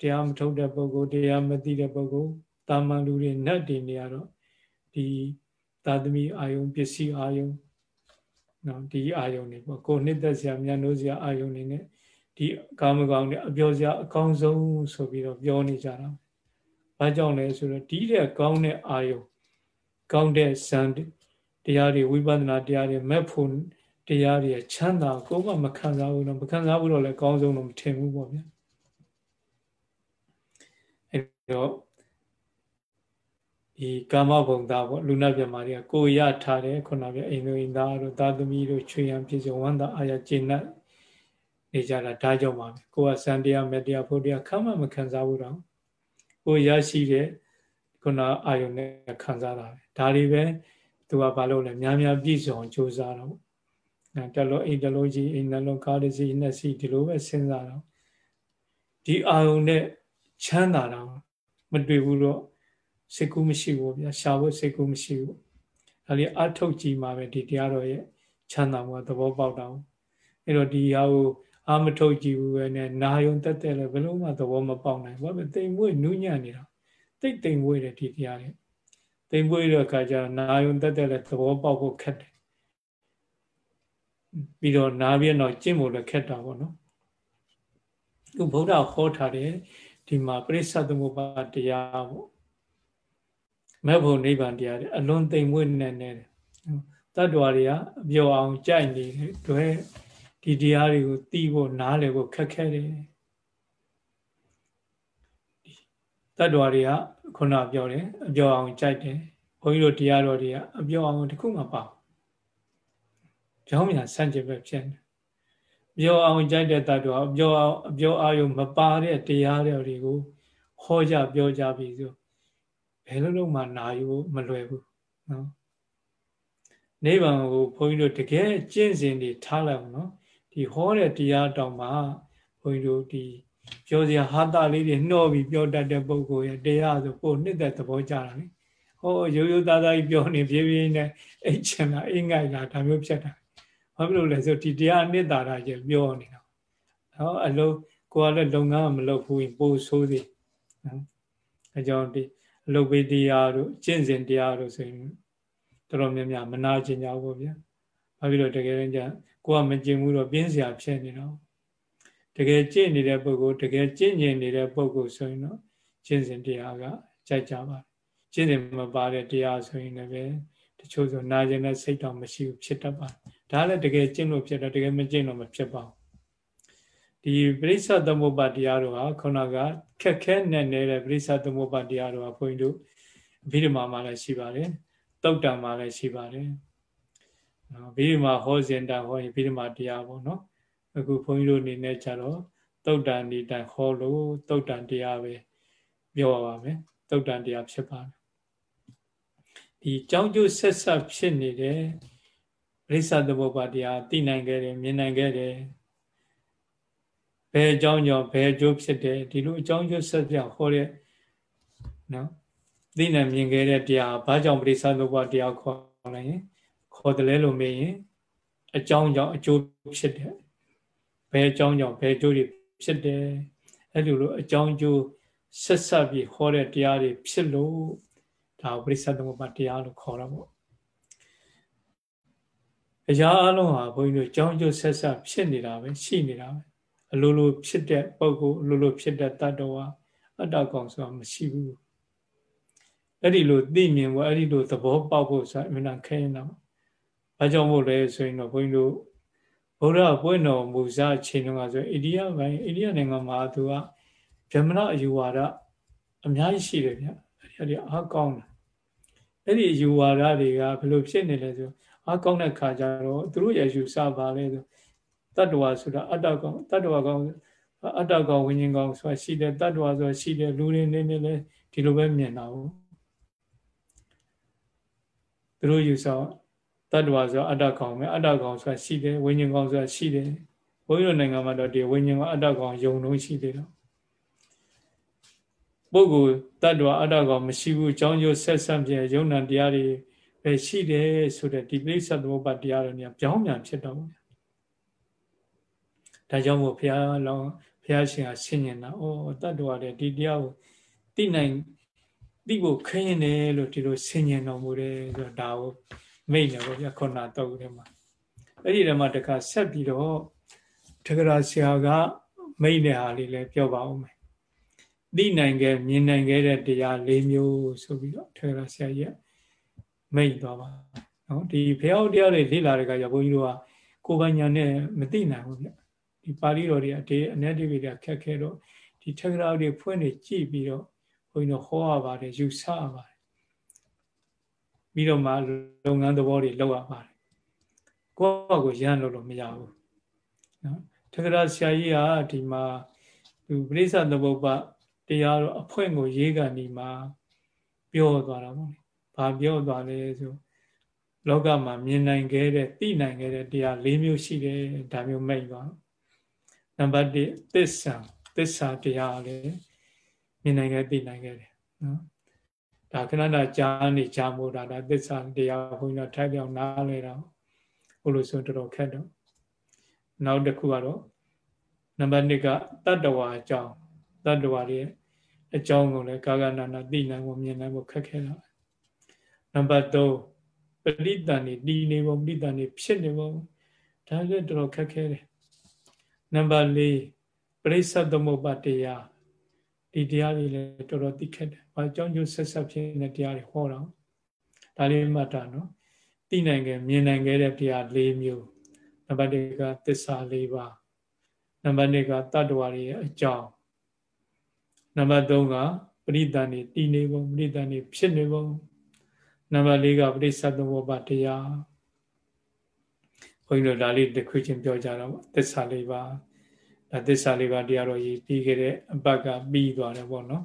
တရားမထုတ်တဲ့ပုဂ္ဂိုလ်တရားမသိတဲ့ပုဂ္ဂိုလ်တာမန်လူတွေနတ်တွေနေရတော့ဒီသာသမီအာယုံပစ္စည်းအာယုံနော်ဒီအာယုံတွေပေါ့ကိုနှစ်သက်စရာမြတ်နိုးစရာအာယုံတွေနဲ့ဒီကာမကောင်တွေအပြောစရာအကောင်းဆုံးဆိုပြီးတော့ပြောနေကြတာ။ဘာကြောင့်လဲဆိုတော့ဒီတဲ့ကောင်းတဲ့အာယုံကောင်းတဲ့ဇန်တရားတွေဝိပဿနာတရားတွေမဲ့ဖို့တရားတွေချမ်းသာကိုမှမခံစားဘူးတော့မခံစားဘူးတော့လည်းအကောင်းဆုံးတော့မထင်ဘူးပေါ့ဗျာ။အဲ တော့ဒီကာမဘုံသားပေါ့လူနာပြမာတွေကကိုရထားတယ်ခုနကအိမ်တို့အိမ်သားတို့သာသမီတို့ချွေရန်ပြည့်စုံဝမ်းသာအာရကျင့်တ်နေကြတာဒါကြောင့်ပါပဲကိုကစံတရားမတရားဖို့တရားခမှမခံစားဘူးတော့ကိုရရှိတဲ့ခုနအာယုန်နဲ့ခံစားတာပဲဒါတွေပဲသူကဘာလို့လဲများများပြည့်စုံကြိုးစားတော့အဲတလို့အိမ်တလို့ကြီးအိမ်နှလုံးကားတစ်စီးနှစ်စီးဒီလိုပဲစဉ်းစားတော့ဒီအာယုန်နဲ့ချမ်းသာတာ မတွေ့ဘူးတော့စိတ်ကူးမရှိဘူးဗျာရှာဖို့စိတ်ကူးမရှိဘူးဒါလေးအထုတ်ကြည့်မှာပဲဒီတရားတော်ရဲ့ချမ်းသာမှုကသဘောပေါက်တာအဲ့တော့ဒီဟာကိုအာမထုတ်ကြည့်ဘူးပဲနဲ့နာယုံတက်တက်လည်းဘယ်လို့မှသဘောမပေါက်နိုင်ဘာပဲတိမ်မွေးနူးညံ့နေတာတိတ်တိမ်မွေးတယ်ဒီတရားတွေတိမ်မွေးတဲ့အခါကျနာယုံတက်တက်လည်းသဘောပေါက်ဖို့ခက်တယ်ပြီးတော့နာပြည့်တော့ကျင့်ဖို့လည်းခက်တာပေါ့နော်ခုဗုဒ္ဓဟောထားတယ် ဒီမှာပရိစ္ဆသမုပ္ပါတရားပေါ့မဲ့ဖို့နိဗ္ဗာန်တရားတွေအလွန်သိမ်မွေ့နေနေတယ်တတ္တဝါတွေကအပြောအောင်ကြိုက်နေတယ်တွေ့ဒီတရားတွေကိုသိဖို့နားလည်ဖို့ခက်ခဲတယ်တတ္တဝါတွေကခုနပြောတယ်အပြောအောင်ကြိုက်တယ်ဘုန်းကြီးတို့တရားတော်တွေကအပြောအောင်တခုမှပါကြောင်းမြန်ဆန့်ကျင်ပဲဖြစ်နေ ပြောအောင်ကြိုက်တဲ့တတ္တဝါပြောအောင်အပြောအာယုမပါတဲ့တရားတွေကိုဟောကြပြောကြပြီဆိုဘယ်လိုလုပ်မှနာယူမလွယ်ဘူးနော်နိဗ္ဗာန်ကိုဘုန်းကြီးတို့တကယ်ကျင့်စဉ်တွေထားလိုက်အောင်နော်ဒီဟောတဲ့တရားတောင်မှဘုန်းကြီးတို့ဒီပြောစရာဟာတာလေးတွေနှောပြီးပြောတတ်တဲ့ပုဂ္ဂိုလ်ရဲ့တရားဆိုပို့နှစ်သက်သဘောကြတာလေဟောရိုးရိုးသားသားကြီးပြောနေပြေးပြေးနဲ့အိတ်ချင်တာအိမ်ငိုက်လာဒါမျိုးဖြစ်တာ ဘာဖြစ်လို့လဲဆိုဒီတရားအနှစ်သာရကျပြောနေတာဟောအလုံးကိုယ်ကလည်းလုပ်ငန်းမလုပ်ဘူးပို့ဆိုးသေးနော်အကြောင်းဒီအလုတ်ပေးတရားတို့ကျင့်စဉ်တရားတို့ဆိုရင်တော်တော်များများမနာကျင်ကြဘူးဗျာ။ဘာဖြစ်လို့တကယ်လည်းကြကိုကမကျင်ဘူးတော့ပြင်းစရာဖြစ်နေတော့တကယ်ကျင့်နေတဲ့ပုဂ္ဂိုလ်တကယ်ကျင့်ကျင်နေတဲ့ပုဂ္ဂိုလ်ဆိုရင်တော့ကျင့်စဉ်တရားကကြိုက်ကြပါကျင့်စဉ်မပါတဲ့တရားဆိုရင်လည်းတချို့ဆိုနာကျင်တဲ့စိတ်တော့မရှိဘူးဖြစ်တတ်ပါ ဒါလည်းတကယ်ကျင့်လို့ဖြစ်တယ်တကယ်မကျင့်လို့မဖြစ်ပါဘူးဒီပရိစ္ဆသမုပ္ပါတရားတို့ဟာခုနကခက်ခဲနဲ့နေတဲ့ပရိစ္ဆသမုပ္ပါတရားတို့ဟာဘုန်းကြီးတို့အဘိဓမ္မာမှာလည်းရှိပါတယ်တုတ်တံမှာလည်းရှိပါတယ်နော်ဘိဓမ္မာဟောစဉ်တန်ဟောရင်ဘိဓမ္မာတရားပေါ့နော်အခုဘုန်းကြီးတို့အနေနဲ့ကြတော့တုတ်တန်ဒီတန်ဟောလို့တုတ်တန်တရားပဲပြောပါမယ်တုတ်တန်တရားဖြစ်ပါတယ်ဒီကြောင်းကျိုးဆက်ဆက်ဖြစ်နေတဲ့ ပရိစ္ဆသမုပ္ပါတရားသိနိုင်ခဲ့တယ်မြင်နိုင်ခဲ့တယ်ဘယ်အကြောင်းကြောင့်ဘယ်အကျိုးဖြစ်တယ်ဒီလိုအကြောင်းကျိုးဆက်ပြဟောတဲ့နော်သိနေမြင်ခဲ့တဲ့တရားဘာကြောင့်ပရိစ္ဆသုဘတရားခေါ်လိုက်ရင်ခေါ်တယ်လဲလို့မေးရင်အကြောင်းကြောင့်အကျိုးဖြစ်တယ်ဘယ်အကြောင်းကြောင့်ဘယ်အကျိုးတွေဖြစ်တယ်အဲ့လိုလိုအကြောင်းကျိုးဆက်ဆက်ပြီးဟောတဲ့တရားတွေဖြစ်လို့ဒါပရိစ္ဆသမုပ္ပါတရားလို့ခေါ်တာပေါ့ အရာအလုံးဟာဘုန်းကြီးတို့ကြောင်းကျိုးဆက်ဆက်ဖြစ်နေတာပဲရှိနေတာပဲအလိုလိုဖြစ်တဲ့ပုံကိုအလိုလိုဖြစ်တဲ့တတ္တဝါအတ္တကောင်ဆိုတာမရှိဘူးအဲ့ဒီလိုသိမြင်ဖို့အဲ့ဒီလိုသဘောပေါက်ဖို့ဆိုတာအမှန်တန်ခဲနေတာဘာကြောင့်မို့လဲဆိုရင်တော့ဘုန်းကြီးတို့ဘုရားပွင့်တော်မူစားအချိန်တုန်းကဆိုအိန္ဒိယပိုင်းအိန္ဒိယနိုင်ငံမှာသူကဗြဟ္မဏအယူဝါဒအများကြီးရှိတယ်ဗျအဲ့ဒီအားကောင်းတယ်အဲ့ဒီအယူဝါဒတွေကဘယ်လိုဖြစ်နေလဲဆို အားကောင်းတဲ့ခါကျတော့သူတို့ရဲ့ယူဆပါလဲဆိုတတ္တဝါဆိုတာအတ္တကောင်တတ္တဝါကောင်အတ္တကောင်ဝိညာဉ်ကောင်ဆိုတာရှိတယ်တတ္တဝါဆိုတာရှိတယ်လူတွေနေနေလဲဒီလိုပဲမြင်တာဟုတ်သူတို့ယူဆတတ္တဝါဆိုအတ္တကောင်ပဲအတ္တကောင်ဆိုတာရှိတယ်ဝိညာဉ်ကောင်ဆိုတာရှိတယ်ဘုန်းကြီးတို့နိုင်ငံမှာတော့ဒီဝိညာဉ်ကောင်အတ္တကောင်ယုံလုံးရှိသေးတော့ပုဂ္ဂိုလ်တ attva အတ္တကောင်မရှိဘူးအကြောင်းကျိုးဆက်ဆက်ပြယုံနာတရားတွေ ပဲရှိတယ်ဆိုတဲ့ဒီပြိဿသမုပ္ပါတရားတွေเนี่ยပြောင်းပြန်ဖြစ်တော့ဘူးဒါကြောင့်မို့ဘုရားလောင်းဘုရားရှင်ကဆင်ញင်တာဩတ attva တဲ့ဒီတရားကိုသိနိုင်သိဖို့ခရင်တယ်လို့ဒီလိုဆင်ញင်တော်မူတယ်ဆိုတော့ဒါကိုမိတ်တယ်ဗောဗျာခုနတော့တယ်မှာအဲ့ဒီတည်းမှာတခါဆက်ပြီးတော့တက္ကရာဆရာကမိတ်တဲ့ဟာလေးလည်းပြောပါဦးမယ်သိနိုင်ခဲ့မြင်နိုင်ခဲ့တဲ့တရား၄မျိုးဆိုပြီးတော့ထေရဆရာကြီး မိတ်သွားပါနော်ဒီဘုရားတရားတွေလေ့လာတဲ့အခါကျဘုန်းကြီးတို့ကကိုယ်ပိုင်ညာနဲ့မသိနိုင်ဘူးဗျဒီပါဠိတော်တွေအတေအနတ္တိဝိဒခက်ခဲတော့ဒီထေရတွေဖွင့်နေကြည့်ပြီးတော့ဘုန်းကြီးတို့ဟောရပါတယ်ယူဆရပါတယ်ပြီးတော့မှလုပ်ငန်းသဘောတွေလုပ်ရပါတယ်ကိုယ့်ကိုရမ်းလို့လို့မရဘူးနော်ထေရဆရာကြီးကဒီမှာသူပရိစ္ဆသမုပ္ပါတရားတော့အဖွင့်ကိုရေးကန်ဒီမှာပြောသွားတာပေါ့လေ။ ဘာပြောသွားလဲဆိုလောကမှာမြင်နိုင်ခဲ့တဲ့သိနိုင်ခဲ့တဲ့တရား၄မျိုးရှိတယ်ဒါမျိုးမိတ်ပါ။နံပါတ်1သစ္စာသစ္စာတရားလည်းမြင်နိုင်ခဲ့သိနိုင်ခဲ့တယ်နော်။ဒါခဏတာကြားနေကြားမို့တာဒါသစ္စာတရားဘုန်းကြီးတို့ထိုက်ပြောင်းနားလဲတော့ဘုလိုဆိုတော်တော်ခက်တော့နောက်တစ်ခုကတော့နံပါတ်2ကတတ္တဝါအကြောင်းတတ္တဝါတွေအကြောင်းကိုလည်းကာကနာနာသိနိုင်ဖို့မြင်နိုင်ဖို့ခက်ခဲတာနံ ပါတ်3ပရိတန်နေတည်နေဖို့ပရိတန်နေဖြစ်နေဖို့ဒါလည်းတော်တော်ခက်ခဲတယ်နံပါတ်4ပရိစ္ဆသမုပ္ပါတရားဒီတရားတွေလည်းတော်တော်သိခက်တယ်။ဘာကြောင့်ကျိုးဆက်ဆက်ဖြစ်နေတဲ့တရားတွေဟောတော့ဒါလေးမှတ်တာနော်။သိနိုင်ခဲ့မြင်နိုင်ခဲ့တဲ့တရား၄မျိုးနံပါတ်1ကသစ္စာ၄ပါးနံပါတ်2ကတတ္တဝါတွေရဲ့အကြောင်းနံပါတ်3ကပရိသန်နေတည်နေပုံပရိသန်နေဖြစ်နေပုံ နံပါတ်4ကပရိသတ်သဘောပတရားဘုန်းကြီးတို့ဒါလေးတစ်ခုချင်းပြောကြတော့သစ္စာလေးပါဒါသစ္စာလေးပါတရားတော်ကြီးပြီးခဲ့တဲ့အပတ်ကပြီးသွားတယ်ပေါ့နော်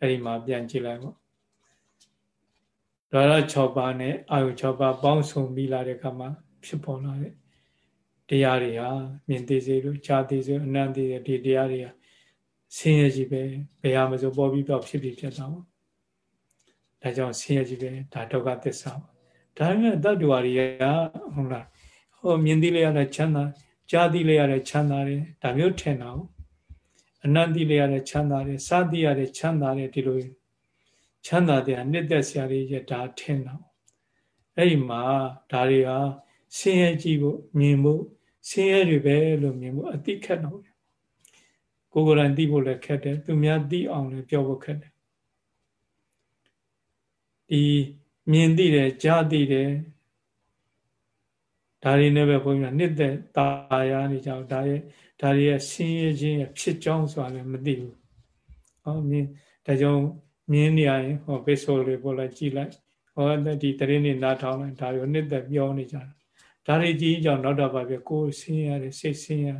အဲ့ဒီမှာပြန်ကြည့်လိုက်ပေါ့ဒါရ6ပါးနဲ့အာယု6ပါးပေါင်းစုံပြီးလာတဲ့အခါမှာဖြစ်ပေါ်လာတဲ့တရားတွေဟာမြင်သိစေလို့ခြားသိစေအနန္တိဒီတရားတွေဟာဆင်းရဲကြီးပဲဘယ်ဟာမဆိုပေါ်ပြီးတော့ဖြစ်ပြီးဖြစ်တာပေါ့ ဒါကြောင့်ဆင်းရဲကြီးပဲဒါဒုက္ခသစ္စာပေါ့ဒါပေမဲ့တတ္တဝါတွေကဟုတ်လားဟောမြင်သိလိုက်ရတဲ့ချမ်းသာကြားသိလိုက်ရတဲ့ချမ်းသာတယ်ဒါမျိုးထင်တာဟုတ်အနန္တိလိုက်ရတဲ့ချမ်းသာတယ်စသည်ရတဲ့ချမ်းသာတယ်ဒီလိုချမ်းသာတဲ့အနှစ်သက်စရာတွေရဒါထင်တာအဲ့ဒီမှာဒါတွေဟာဆင်းရဲကြီးဖို့မြင်ဖို့ဆင်းရဲတွေပဲလို့မြင်ဖို့အတိခက်တော့ကိုယ်ကိုယ်တိုင်သိဖို့လည်းခက်တယ်သူများသိအောင်လည်းပြောဖို့ခက်တယ် ဒီမြင်သိတယ်ကြားသိတယ်ဒါတွေနဲ့ပဲဘုန်းကြီးကနှစ်သက်ตาရနေကြအောင်ဒါရဲ့ဒါတွေရဲ့ဆင်းရဲခြင်းရဲ့ဖြစ်ကြောင်းဆိုတာလည်းမသိဘူးဟောမြင်ဒါကြောင့်မြင်နေရရင်ဟောဘေးဆိုလေးပေါ်လိုက်ကြည့်လိုက်ဟောဒီတရင်နေနားထောင်လိုက်ဒါတွေနှစ်သက်ပြောနေကြတာဒါတွေကြည့်ကြောင်နောက်တော့ပါပြကိုယ်ဆင်းရဲတယ်စိတ်ဆင်းရဲ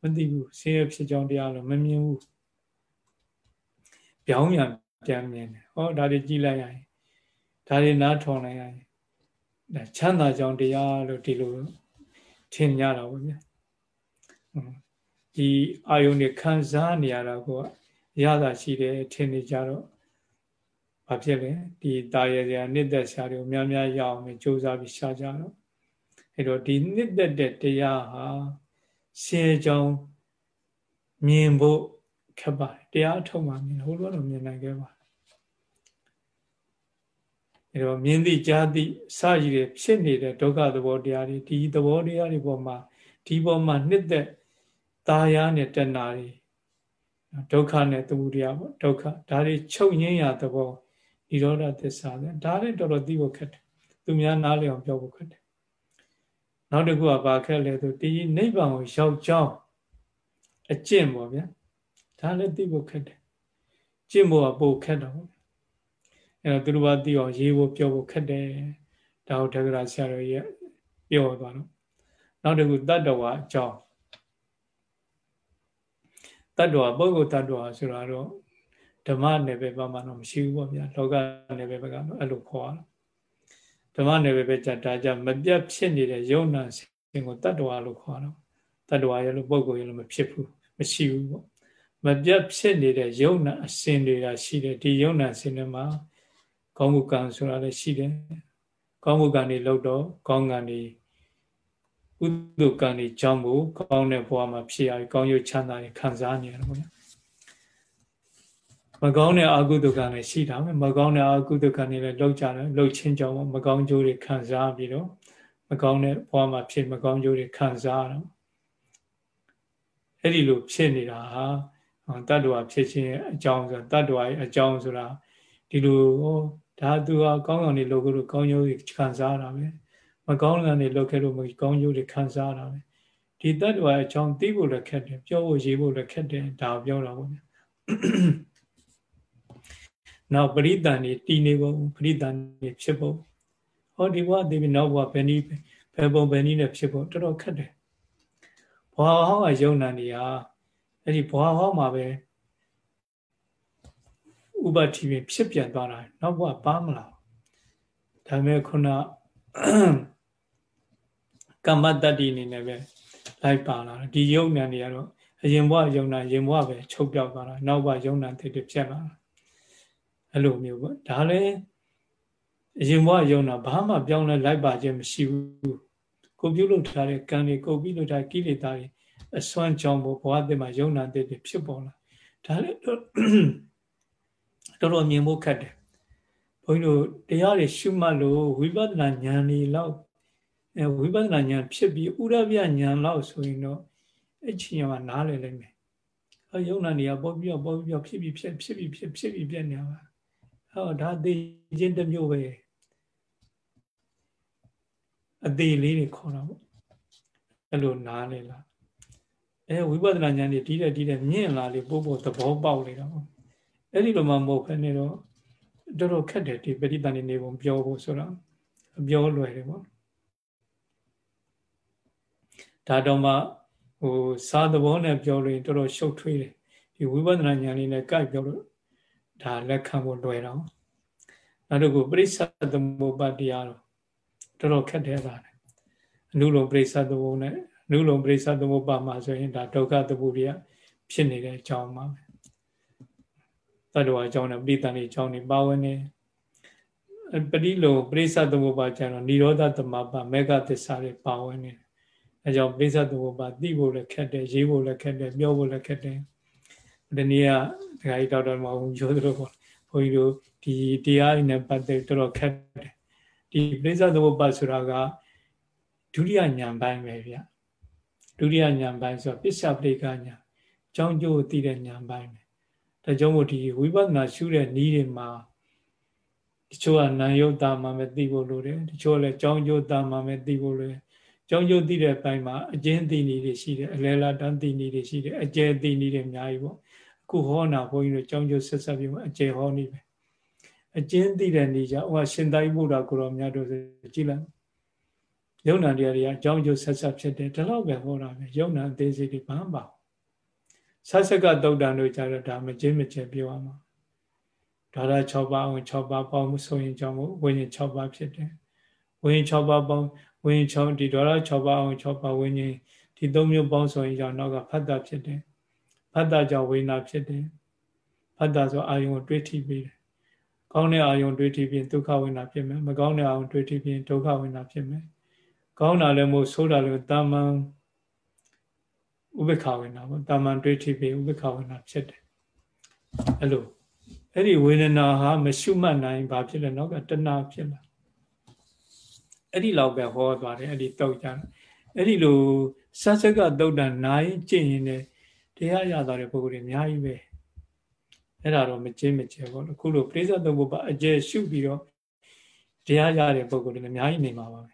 မသိဘူးဆင်းရဲဖြစ်ကြောင်းတရားလို့မမြင်ဘူးပြောင်းပြန်ပြန်မြင်တယ်ဟောဒါတွေကြည့်လိုက်ရရင် ဒါတွေနားထောင်လိုက်ရရင်ဒါချမ်းသာကြောင်းတရားလို့ဒီလိုထင်ကြတာပေါ့ဗျာဒီအာယုန်တွေခံစားနေရတာကိုရတာရှိတယ်ထင်နေကြတော့ဘာဖြစ်လဲဒီတာရရနှစ်သက်ရှာတွေကိုများများရအောင်ကြိုးစားပြီးရှာကြတော့အဲတော့ဒီနှစ်သက်တဲ့တရားဟာဆင်းရဲကြောင်းမြင်ဖို့ခက်ပါတယ်တရားထုတ်မှမြင်ဟိုလိုတော့မြင်နိုင်ခဲ့ပါ အဲတော့မြင်သိကြားသိစရည်ဖြစ်နေတဲ့ဒုက္ခသဘောတရားတွေဒီသဘောတရားတွေပေါ်မှာဒီပေါ်မှာနှစ်သက်ตาယာနဲ့တဏှာတွေဒုက္ခနဲ့သမုဒယပေါ့ဒုက္ခဒါတွေချုပ်ငင်းရသဘောဒီရောဓသစ္စာပဲဒါလည်းတော်တော်သိဖို့ခက်တယ်သူများနားလည်အောင်ပြောဖို့ခက်တယ်နောက်တစ်ခုကဘာခက်လဲဆိုဒီနိဗ္ဗာန်ကိုရောက်ကြောင်းအကျင့်ပေါ့ဗျာဒါလည်းသိဖို့ခက်တယ်ကျင့်ဖို့ကပိုခက်တော့ အဲ့တော့သူတို့ကသိအောင်ရေးဖို့ပြောဖို့ခက်တယ်ဒါဟုတ်တက္ကရာဆရာတော်ကြီးပြောသွားတော့နောက်တစ်ခုတတ္တဝါအကြောင်းတတ္တဝါပုဂ္ဂိုလ်တတ္တဝါဆိုတာတော့ဓမ္မနယ်ပယ်ဘာမှတော့မရှိဘူးပေါ့ဗျာလောကနယ်ပယ်ဘက်ကတော့အဲ့လိုခေါ်ရတာဓမ္မနယ်ပယ်ပဲကြတာကြမပြတ်ဖြစ်နေတဲ့ယုံနာစဉ်ကိုတတ္တဝါလို့ခေါ်တော့တတ္တဝါရဲ့လို့ပုဂ္ဂိုလ်ရဲ့လို့မဖြစ်ဘူးမရှိဘူးပေါ့မပြတ်ဖြစ်နေတဲ့ယုံနာအစဉ်တွေကရှိတယ်ဒီယုံနာစဉ်တွေမှာ ကောင်းမှုကံဆိုတာလည်းရှိတယ်ကောင်းမှုကံတွေလောက်တော့ကောင်းကံတွေကုသိုလ်ကံတွေကြောင့်မို့ကောင်းတဲ့ဘဝမှာဖြစ်ရပြီးကောင်းကျိုးချမ်းသာတွေခံစားနေရတယ်ပေါ့ဗျာမကောင်းတဲ့အကုသိုလ်ကံလည်းရှိတာပဲမကောင်းတဲ့အကုသိုလ်ကံတွေလည်းလောက်ကြတယ်လောက်ချင်းကြောင့်မကောင်းကျိုးတွေခံစားပြီးတော့မကောင်းတဲ့ဘဝမှာဖြစ်မကောင်းကျိုးတွေခံစားရတော့အဲ့ဒီလိုဖြစ်နေတာဟာတတ္တဝါဖြစ်ခြင်းအကြောင်းဆိုတတ္တဝါရဲ့အကြောင်းဆိုတာဒီလိုဟော ဒါသူကကောင်းကောင်းနေလို့ကိုကောင်းကျိုးတွေခံစားရတာပဲမကောင်းတဲ့နေလောက်ခဲ့လို့မကောင်းကျိုးတွေခံစားရတာပဲဒီတတ္တဝါအကြောင်းသိဖို့လည်းခက်တယ်ပြောဖို့ရေးဖို့လည်းခက်တယ်ဒါပြောတာပေါ့ဗျနောက်ပရိသန်နေတည်နေဖို့ပရိသန်နေဖြစ်ဖို့ဟောဒီဘဝသိပြီနောက်ဘဝဘယ်နည်းဘယ်ပုံဘယ်နည်းနဲ့ဖြစ်ဖို့တော်တော်ခက်တယ်ဘဝဟောင်းကယုံနာနေဟာအဲ့ဒီဘဝဟောင်းမှာပဲ ဥပတိပင်ဖြစ်ပြန်သွားတာနောက်ဘဝပါမလားဒါပေမဲ့ခုနကမ္မတတ္တိအနေနဲ့ပဲလိုက်ပါလာဒီယုံနာနေရတော့အရင်ဘဝယုံနာရင်ဘဝပဲချုပ်ပြောက်သွားတာနောက်ဘဝယုံနာတိတ်ပြတ်လာတာအဲ့လိုမျိုးပေါ့ဒါလည်းအရင်ဘဝယုံနာဘာမှပြောင်းလဲလိုက်ပါခြင်းမရှိဘူးကိုပြုလုပ်ထားတဲ့ကံတွေကိုပြုလုပ်ထားကိလေသာတွေအစွမ်းကြောင့်ဘဝတည်းမှာယုံနာတဲ့ဖြစ်ပေါ်လာဒါလည်း တော်တော်မြင်ဖို့ခက်တယ်ဘုန်းကြီးတို့တရားတွေရှုမှတ်လို့ဝိပဿနာဉာဏ်တွေလောက်အဲဝိပဿနာဉာဏ်ဖြစ်ပြီးဥရပြဉာဏ်လောက်ဆိုရင်တော့အချင်းကနားလည်လိမ့်မယ်အဲယုံနာနေရပေါ်ပြီးပေါ်ပြီးဖြစ်ပြီးဖြစ်ဖြစ်ပြီးဖြစ်ဖြစ်ပြီးပြနေပါဟောဒါသိချင်းတစ်မျိုးပဲအသေးလေးတွေခေါ်တာပေါ့အဲ့လိုနားလေလားအဲဝိပဿနာဉာဏ်တွေတီးတဲ့တီးတဲ့မြင့်လာလေပို့ပို့သဘောပေါက်နေတာပေါ့ အဲ့ဒီလိုမှမဟုတ်ဘဲနေတော့တော်တော်ခက်တယ်ဒီပရိသန်နေပုံပြောဖို့ဆိုတာပြောလွယ်တယ်ပေါ့ဒါတော့မှဟိုစာသဘောနဲ့ပြောလို့တော်တော်ရှုပ်ထွေးတယ်ဒီဝိပဿနာဉာဏ်လေးနဲ့ကြိုက်ပြောလို့ဒါလက်ခံဖို့လွယ်တော့နောက်တစ်ခုပရိစ္ဆသမုပ္ပါတရားတော့တော်တော်ခက်တယ်ပါတယ်အနုလုံပရိစ္ဆသမုပ္ပါနဲ့အနုလုံပရိစ္ဆသမုပ္ပါမှာဆိုရင်ဒါဒုက္ခသပုရိယဖြစ်နေတဲ့အကြောင်းပါပဲ တတ္တဝါအကြောင်းနဲ့ပရိသန်တွေအကြောင်းတွေပါဝင်နေပရိလုံပရိစ္ဆသမုပ္ပါကျတော့និရောဓသမပမေဃသစ္စာတွေပါဝင်နေအဲကြောင့်ပရိစ္ဆသမုပ္ပါသိဖို့လည်းခက်တယ်ရေးဖို့လည်းခက်တယ်ပြောဖို့လည်းခက်တယ်ဒီနေ့ကဒကာကြီးတော်တော်မဟုတ်ပြောသလိုပေါ့ဘုန်းကြီးတို့ဒီတရားတွေနဲ့ပတ်သက်တော်တော်ခက်တယ်ဒီပရိစ္ဆသမုပ္ပါဆိုတာကဒုတိယဉာဏ်ပိုင်းပဲဗျဒုတိယဉာဏ်ပိုင်းဆိုပစ္စယပရိကဉာဏ်ကြောင်းကျိုးသိတဲ့ဉာဏ်ပိုင်းပဲ ဒါကြောင့်မို့ဒီဝိပဿနာရှုတဲ့နည်းတွေမှာတချို့ကနာယုတ်တာမှပဲသိဖို့လိုတယ်တချို့လည်းကြောင်းကျိုးတာမှပဲသိဖို့လိုတယ်ကြောင်းကျိုးသိတဲ့ပိုင်းမှာအကျဉ်းသိနည်းတွေရှိတယ်အလဲလာတန်းသိနည်းတွေရှိတယ်အကျယ်သိနည်းတွေအများကြီးပေါ့အခုဟောနာဘုန်းကြီးတို့ကြောင်းကျိုးဆက်ဆက်ပြီးအကျယ်ဟောနေပဲအကျဉ်းသိတဲ့နေကြဟိုကရှင်သာရိပုတ္တရာကိုတော်များတို့ကြည့်လိုက်ယုံနာတရားတွေအကြောင်းကျိုးဆက်ဆက်ဖြစ်တယ်ဒီလောက်ပဲဟောတာပဲယုံနာအသေးစိတ်တွေဘာမှမပါ ဆဆက်ကတုတ်တန်တို့ကြတော့ဒါမကျင်းမကျဲပြောရမှာဒါရ6ပါးအောင်6ပါးပေါင်းမှုဆိုရင်ကြောင့်ဝိညာဉ်6ပါးဖြစ်တယ်ဝိညာဉ်6ပါးပေါင်းဝိညာဉ်6ဒီဒေါရ6ပါးအောင်6ပါးဝိညာဉ်ဒီ၃မျိုးပေါင်းဆိုရင်ကြောင့်နောက်ကဖတ်တာဖြစ်တယ်ဖတ်တာကြောင့်ဝိညာဉ်ဖြစ်တယ်ဖတ်တာဆိုအာယုံကိုတွေးထိပြီးတယ်ကောင်းတဲ့အာယုံတွေးထိပြီးဒုက္ခဝိညာဉ်ဖြစ်မယ်မကောင်းတဲ့အာယုံတွေးထိပြီးဒုက္ခဝိညာဉ်ဖြစ်မယ်ကောင်းတာလည်းမဟုတ်ဆိုးတာလည်းတာမန် ဥပ္ပခဝေနာပေါ့တာမန်တွေးထိပြီးဥပ္ပခဝေနာဖြစ်တယ်အဲ့လိုအဲ့ဒီဝေဒနာဟာမရှုမှတ်နိုင်ဘာဖြစ်လဲနောက်ကတဏှာဖြစ်လာအဲ့ဒီလောက်ပဲဟောသွားတယ်အဲ့ဒီတောက်ကြအဲ့ဒီလိုစသကတုတ်တန်နိုင်ကျင့်ရင်လည်းတရားရသွားတဲ့ပုဂ္ဂိုလ်တွေအများကြီးပဲအဲ့ဒါတော့မကျင်းမကျဲပေါ့အခုလိုပြိဿသုံးပုပ္ပအကျဲရှုပြီးတော့တရားရတဲ့ပုဂ္ဂိုလ်တွေအများကြီးနေမှာပါပဲ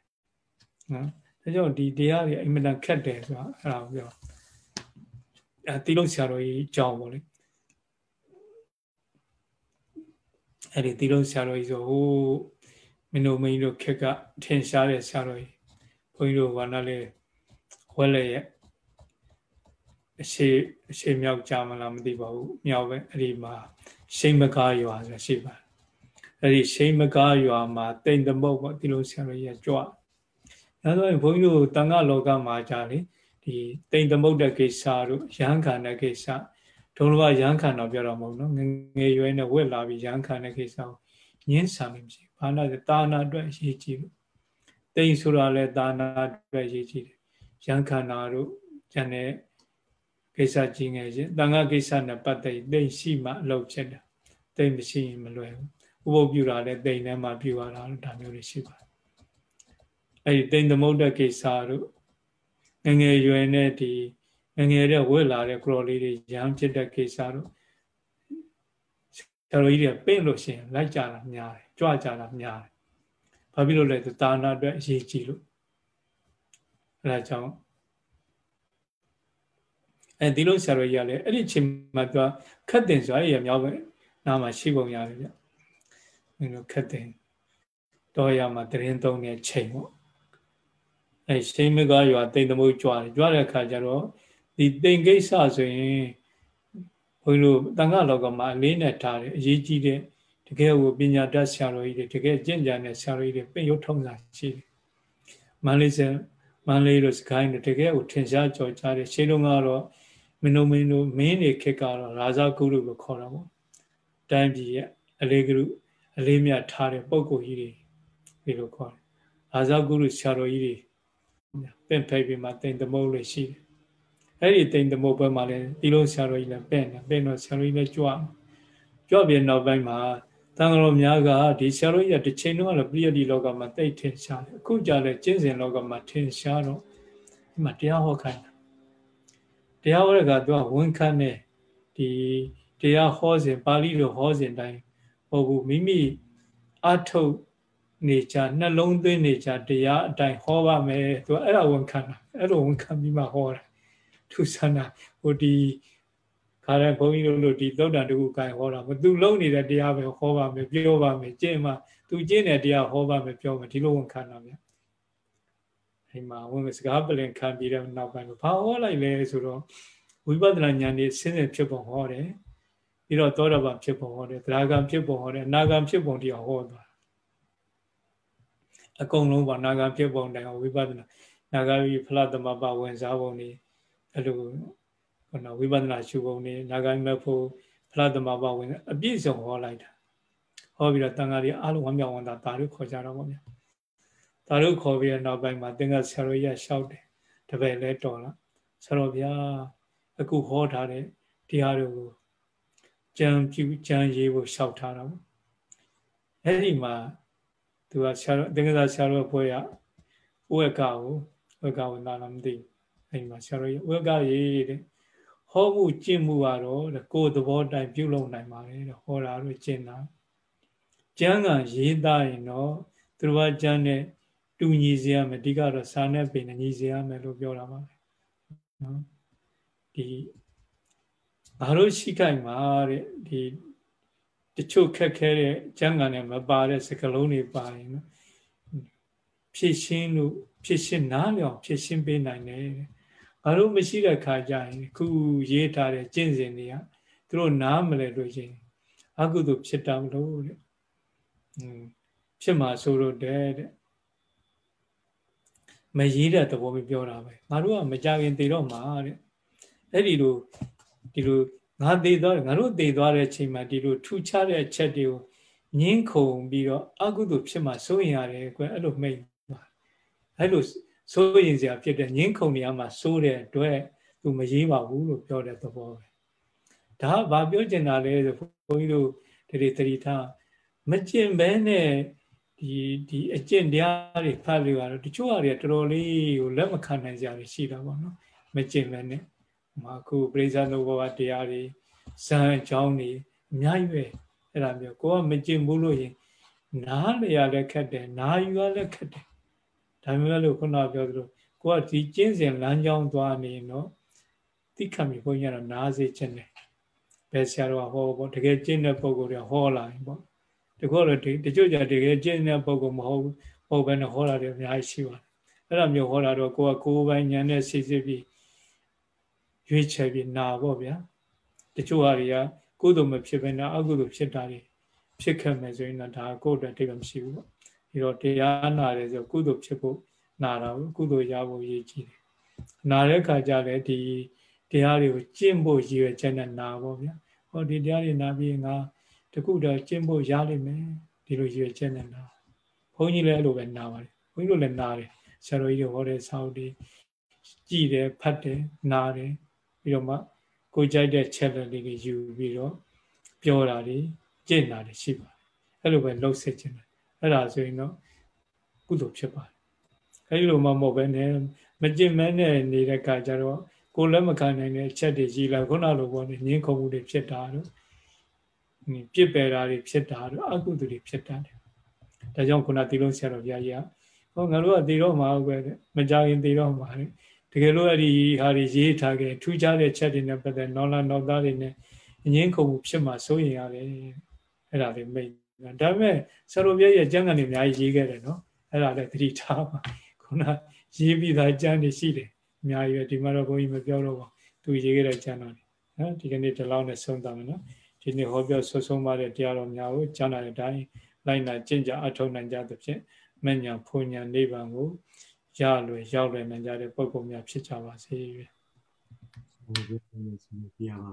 နော်ဒါကြောင့်ဒီတရားတွေအင်မတန်ခက်တယ်ဆိုတာအဲ့ဒါကိုပြောအဲ တိလို့ဆရာတော်ကြီးအကြောင်းပေါ့လေအဲ့ဒီတိလို့ဆရာတော်ကြီးဆိုဟိုမင်းတို့မင်းတို့ခက်ကထင်ရှားတဲ့ဆရာတော်ကြီးဘုန်းကြီးတို့ကလည်းဝဲလေရဲ့အရှိအရှိမြောက်ကြမလားမသိပါဘူးမြောက်ပဲအဲ့ဒီမှာရှိမကားရွာဆိုရှိပါတယ်အဲ့ဒီရှိမကားရွာမှာတိမ်သမုတ်ပေါ့ဒီလိုဆရာတော်ကြီးကကြွအဲဆိုရင်ဘုန်းကြီးတို့တန်ခါလောကမှာကြာလေ ဒီတိမ်သမုတ်တဲ့ကိစ္စတို့ရဟန်းခံတဲ့ကိစ္စဒုံလဘရဟန်းခံတော့ပြောတော့မဟုတ်နော်ငငယ်ရွယ်နဲ့ဝက်လာပြီးရဟန်းခံတဲ့ကိစ္စကိုညှင်းဆာလို့မရှိဘာနာတာနာအတွက်အရေးကြီးလို့တိမ်ဆိုတာလဲတာနာအတွက်အရေးကြီးတယ်ရဟန်းခံတာတို့ကျန်တဲ့ကိစ္စကြီးငယ်ချင်းတန်ခါကိစ္စနဲ့ပတ်သက်တိမ်ရှိမှအလုပ်ဖြစ်တာတိမ်မရှိရင်မလွယ်ဘူးဥပုပ်ပြူတာလည်းတိမ်ထဲမှာပြူရတာဒါမျိုးတွေရှိပါတယ်အဲ့ဒီတိမ်သမုတ်တဲ့ကိစ္စတို့ ငငယ်ရွယ်နဲ့ဒီငငယ်တဲ့ဝက်လာတဲ့ကရော်လေးတွေရမ်းဖြစ်တဲ့ကိစ္စတို့ဆရာတော်ကြီးတွေပင့်လို့ရှိရင်လိုက်ကြတာများတယ်ကြွကြတာများတယ်ဘာဖြစ်လို့လဲဆိုတာနာအတွက်အရေးကြီးလို့အဲဒါကြောင့်အဲဒီလိုဆရာတော်ကြီးကလည်းအဲ့ဒီအချိန်မှာသူကခတ်တင်ဆိုအဲ့ဒီမြောက်ပဲနားမှာရှိပုံရတယ်ဗျမင်းတို့ခတ်တင်တော့ရမှာတရင်သုံးတဲ့ချိန်ပေါ့ အဲရှိမကရွာတိမ်သမုတ်ကြွားတယ်ကြွားတဲ့အခါကျတော့ဒီတိမ်ကိစ္စဆိုရင်ဘုန်းကြီးတို့တန်ခါလောကမှာအလေးနဲ့ထားတယ်အရေးကြီးတဲ့တကယ်ကိုပညာတတ်ဆရာတော်ကြီးတွေတကယ်ကျင့်ကြံတဲ့ဆရာတော်ကြီးတွေပင်ရုပ်ထုံးတာရှိတယ်မန္တလေးစမန္တလေးတို့စကိုင်းတို့တကယ်ကိုထင်ရှားကြော်ကြားတယ်ရှင်းလုံးကတော့မင်းတို့မင်းတို့မင်းတွေခေတ်ကတော့ရာဇဂုရုလို့ခေါ်တာပေါ့တိုင်းပြည်ရဲ့အလေးကရုအလေးမြတ်ထားတဲ့ပုံကိုကြီးတွေဒီလိုခေါ်တယ်ရာဇဂုရုဆရာတော်ကြီးတွေ ပင့်ဖိတ်ပြီးမှတိမ်သမုတ်လို့ရှိတယ်အဲ့ဒီတိမ်သမုတ်ဘက်မှာလည်းဒီလိုဆရာတော်ကြီးလည်းပင့်တယ်ပင့်တော့ဆရာတော်ကြီးလည်းကြွကြွပြီးနောက်ပိုင်းမှာတန်ခါတော်များကဒီဆရာတော်ကြီးကတစ်ချိန်တော့ပြည့်တိလောကမှာတိတ်ထင်ရှားတယ်အခုကြလည်းကျင့်စဉ်လောကမှာထင်ရှားတော့ဒီမှာတရားဟောခိုင်းတာတရားဟောတဲ့ကသူကဝန်ခံတယ်ဒီတရားဟောစဉ်ပါဠိလိုဟောစဉ်တိုင်းဟောဘူးမိမိအထုတ် နေကြနှလုံးသွင်းနေကြတရားအတိုင်းဟောပါမယ်သူကအဲ့ဒါဝန်ခံတာအဲ့လိုဝန်ခံပြီးမှဟောတာသူဆန္ဒဟိုဒီခါတဲ့ဘုန်းကြီးတို့လို့ဒီသုတ်တန်တကူကိုင်ဟောတာမသူလုံနေတဲ့တရားပဲဟောပါမယ်ပြောပါမယ်ကျင့်မှသူကျင့်တဲ့တရားဟောပါမယ်ပြောမယ်ဒီလိုဝန်ခံတာဗျအိမ်မှာဝင်စကားပလင်ခံပြီးတဲ့နောက်ပိုင်းဘာဟောလိုက်လဲဆိုတော့ဝိပဿနာဉာဏ်นี่ဆင်းရဲဖြစ်ပုံဟောတယ်ပြီးတော့သောတာပန်ဖြစ်ပုံဟောတယ်သရဂံဖြစ်ပုံဟောတယ်အနာဂံဖြစ်ပုံတရားဟောသွား အကုန်လုံးပါနာဂံဖြစ်ပုံတိုင်ဝိပဿနာနာဂဝိဖလားသမပဝင်စားပုံนี่အဲ့လိုခုနဝိပဿနာရှုပုံนี่နာဂံမဲ့ဖို့ဖလားသမပဝင်အပြည့်စုံဟောလိုက်တာဟောပြီးတော့တန်ဃာတွေအားလုံးဝမ်းမြောက်ဝမ်းသာဒါတို့ခေါ်ကြတော့ဗောဗျာဒါတို့ခေါ်ပြီးနောက်ပိုင်းမှာသင်္ကဆရာတော်ရလျှောက်တယ်တပည့်လဲတော်လာဆရာတော်ဗျာအခုဟောထားတဲ့တရားတွေကိုကြံပြူကြံရေးဖို့လျှောက်ထားတာပေါ့အဲ့ဒီမှာ သူကဆရာတော်သင်္ကဆရာတော်ဘွဲရဥဝကကိုဥဝကဝန္တာလားမသိဘူးအဲ့ဒီမှာဆရာတော်ရဥဝကရေးတဲ့ဟောမှုကျင့်မှုကတော့ကိုယ်သဘောတိုင်ပြုလုပ်နိုင်ပါတယ်တဲ့ဟောတာတော့ကျင့်တာကျမ်းကရေးသားရင်တော့သူတော်ကျမ်းနဲ့တူညီစေရမယ်အဓိကတော့စာနဲ့ပင်ညီစေရမယ်လို့ပြောတာပါပဲနော်ဒီဘာလို့ရှိခိုင်မှာတဲ့ဒီ တချို့ခက်ခဲတဲ့ကျမ်းဂန်နဲ့မပါတဲ့စကားလုံးတွေပါရင်နော်ဖြည့်ရှင်းလို့ဖြည့်ရှင်းနားလျောင်ဖြည့်ရှင်းပေးနိုင်တယ်ဘာလို့မရှိတဲ့ခါကျရင်ခုရေးထားတဲ့ကျင့်စဉ်တွေကသူတို့နားမလဲလို့ရှင်အကုသို့ဖြစ်တာမလို့တဲ့ဖြစ်မှာဆိုလို့တဲ့တဲ့မရေးတဲ့သဘောမျိုးပြောတာပဲငါတို့ကမကြခင်တည်တော့မှာတဲ့အဲ့ဒီလိုဒီလို ငါတည်သွားငါတို့တည်သွားတဲ့အချိန်မှာဒီလိုထူခြားတဲ့အချက်တွေကိုငင်းခုန်ပြီးတော့အကုသို့ဖြစ်မှာစိုးရင်ရတယ်ကွအဲ့လိုမိတ်ပါအဲ့လိုစိုးရင်စရာဖြစ်တဲ့ငင်းခုန်နေရမှာစိုးတဲ့အတွက်သူမရေးပါဘူးလို့ပြောတဲ့သဘောပဲဒါကဘာပြောချင်တာလဲဆိုဘုန်းကြီးတို့ဒီတတိထားမကျင့်ဘဲနဲ့ဒီဒီအကျင့်တရားတွေဖတ်လို့ရတော့တချို့ဟာတွေတော်တော်လေးကိုလက်မခံနိုင်ကြရရှိတာပေါ့နော်မကျင့်ပဲနဲ့ ဟိုအခုပရိစ္ဆာနုဘောတရားတွေဇံအကြောင်းတွေအများကြီးပဲအဲ့ဒါမျိုးကိုကမကျင့်ဘူးလို့ရင်နားလျာလည်းခက်တယ်နားယူရလည်းခက်တယ်ဒါမျိုးလို့ခုနပြောသလိုကိုကဒီကျင့်စဉ်လမ်းကြောင်းသွားနေတော့သိခံပြီဘုန်းကြီးကတော့နားစေခြင်းတယ်ဘယ်ဆရာတော်ကဟောပေါ့တကယ်ကျင့်တဲ့ပုံကိုယ်တွေဟောလာရင်ပေါ့တကောတော့တချို့ကြတကယ်ကျင့်တဲ့ပုံကိုမဟုတ်မဟုတ်ဘဲနဲ့ဟောတာတွေအများကြီးရှိပါတယ်အဲ့လိုမျိုးဟောတာတော့ကိုကကိုယ်ပိုင်ဉာဏ်နဲ့စစ်စစ်ပြီး ရွေးချယ်ပြီးနာပေါ့ဗျာတချို့ဟာတွေကကုသိုလ်မဖြစ်ဘဲနဲ့အကုသိုလ်ဖြစ်တာတွေဖြစ်ခဲ့မယ်ဆိုရင်တော့ဒါကိုယ့်အတွက်တိတ်မရှိဘူးပေါ့ဒီတော့တရားနာတယ်ဆိုကုသိုလ်ဖြစ်ဖို့နာတာဘူးကုသိုလ်ရဖို့ရည်ကြည်တယ်နာတဲ့ခါကျလည်းဒီတရားတွေကိုကျင့်ဖို့ရည်ရွယ်ချက်နဲ့နာပေါ့ဗျာဟောဒီတရားတွေနာပြီးငါတခုတော့ကျင့်ဖို့ရလိမ့်မယ်ဒီလိုရည်ရွယ်ချက်နဲ့နာဘုန်းကြီးလည်းအဲ့လိုပဲနာပါတယ်ဘုန်းကြီးတို့လည်းနာတယ်ဆရာတော်ကြီးတွေဟောတဲ့စာအုပ်တွေကြည်တယ်ဖတ်တယ်နားတယ် ပြီးတော့မှကိုကြိုက်တဲ့ချက်လက်လေးတွေယူပြီးတော့ပြောတာတွေကျင့်တာတွေရှိပါတယ်အဲ့လိုပဲလှုပ်ဆက်ခြင်းတယ်အဲ့ဒါဆိုရင်တော့ကုသိုလ်ဖြစ်ပါတယ်အဲ့ဒီလိုမှမဟုတ်ပဲနဲ့မကျင့်မဲနဲ့နေတဲ့ခါကျတော့ကိုလည်းမခံနိုင်တဲ့အချက်တွေကြီးလာခုနလိုပေါ့နေငင်းခုံမှုတွေဖြစ်တာတော့ပြစ်ပယ်တာတွေဖြစ်တာတော့အကုသိုလ်တွေဖြစ်တာတယ်ဒါကြောင့်ခုနသီလုံးဆရာတော်ဘုရားကြီးကဟောငါတို့ကတည်တော့မှာပဲမကြရင်တည်တော့မှာလေတ ကယ်လို့အဲ့ဒီဟာတွေရေးထားခဲ့ထူးခြားတဲ့ချက်တွေနဲ့ပတ်သက်နော်လာနော်သားတွေနဲ့အငင်းခုံမှုဖြစ်မှာစိုးရင်ရတယ်အဲ့ဒါလေးမိတ်ဒါပေမဲ့ဆရာတော်ဘုရားရဲ့ကျမ်းဂန်တွေအများကြီးရေးခဲ့တယ်နော်အဲ့ဒါလည်းသတိထားပါခုနရေးပြီးသားကျမ်းတွေရှိတယ်အများကြီးပဲဒီမှာတော့ဘုန်းကြီးမပြောတော့ပါသူရေးခဲ့တဲ့ကျမ်းတော်တွေနော်ဒီကနေ့ဒီလောက်နဲ့ဆုံးသွားမယ်နော်ဒီနေ့ဟောပြောဆွဆုံးပါတဲ့တရားတော်များကိုကျမ်းလာတဲ့အတိုင်းလိုက်နာကျင့်ကြအထောက်နိုင်ကြသဖြင့်မညာဖုန်ညာနိဗ္ဗာန်ကို ရလွယ်ရောက်လွယ်နိုင်ကြတဲ့ပုဂ္ဂိုလ်များဖြစ်ကြပါစေ။ဘုရားရှင်ပြပါ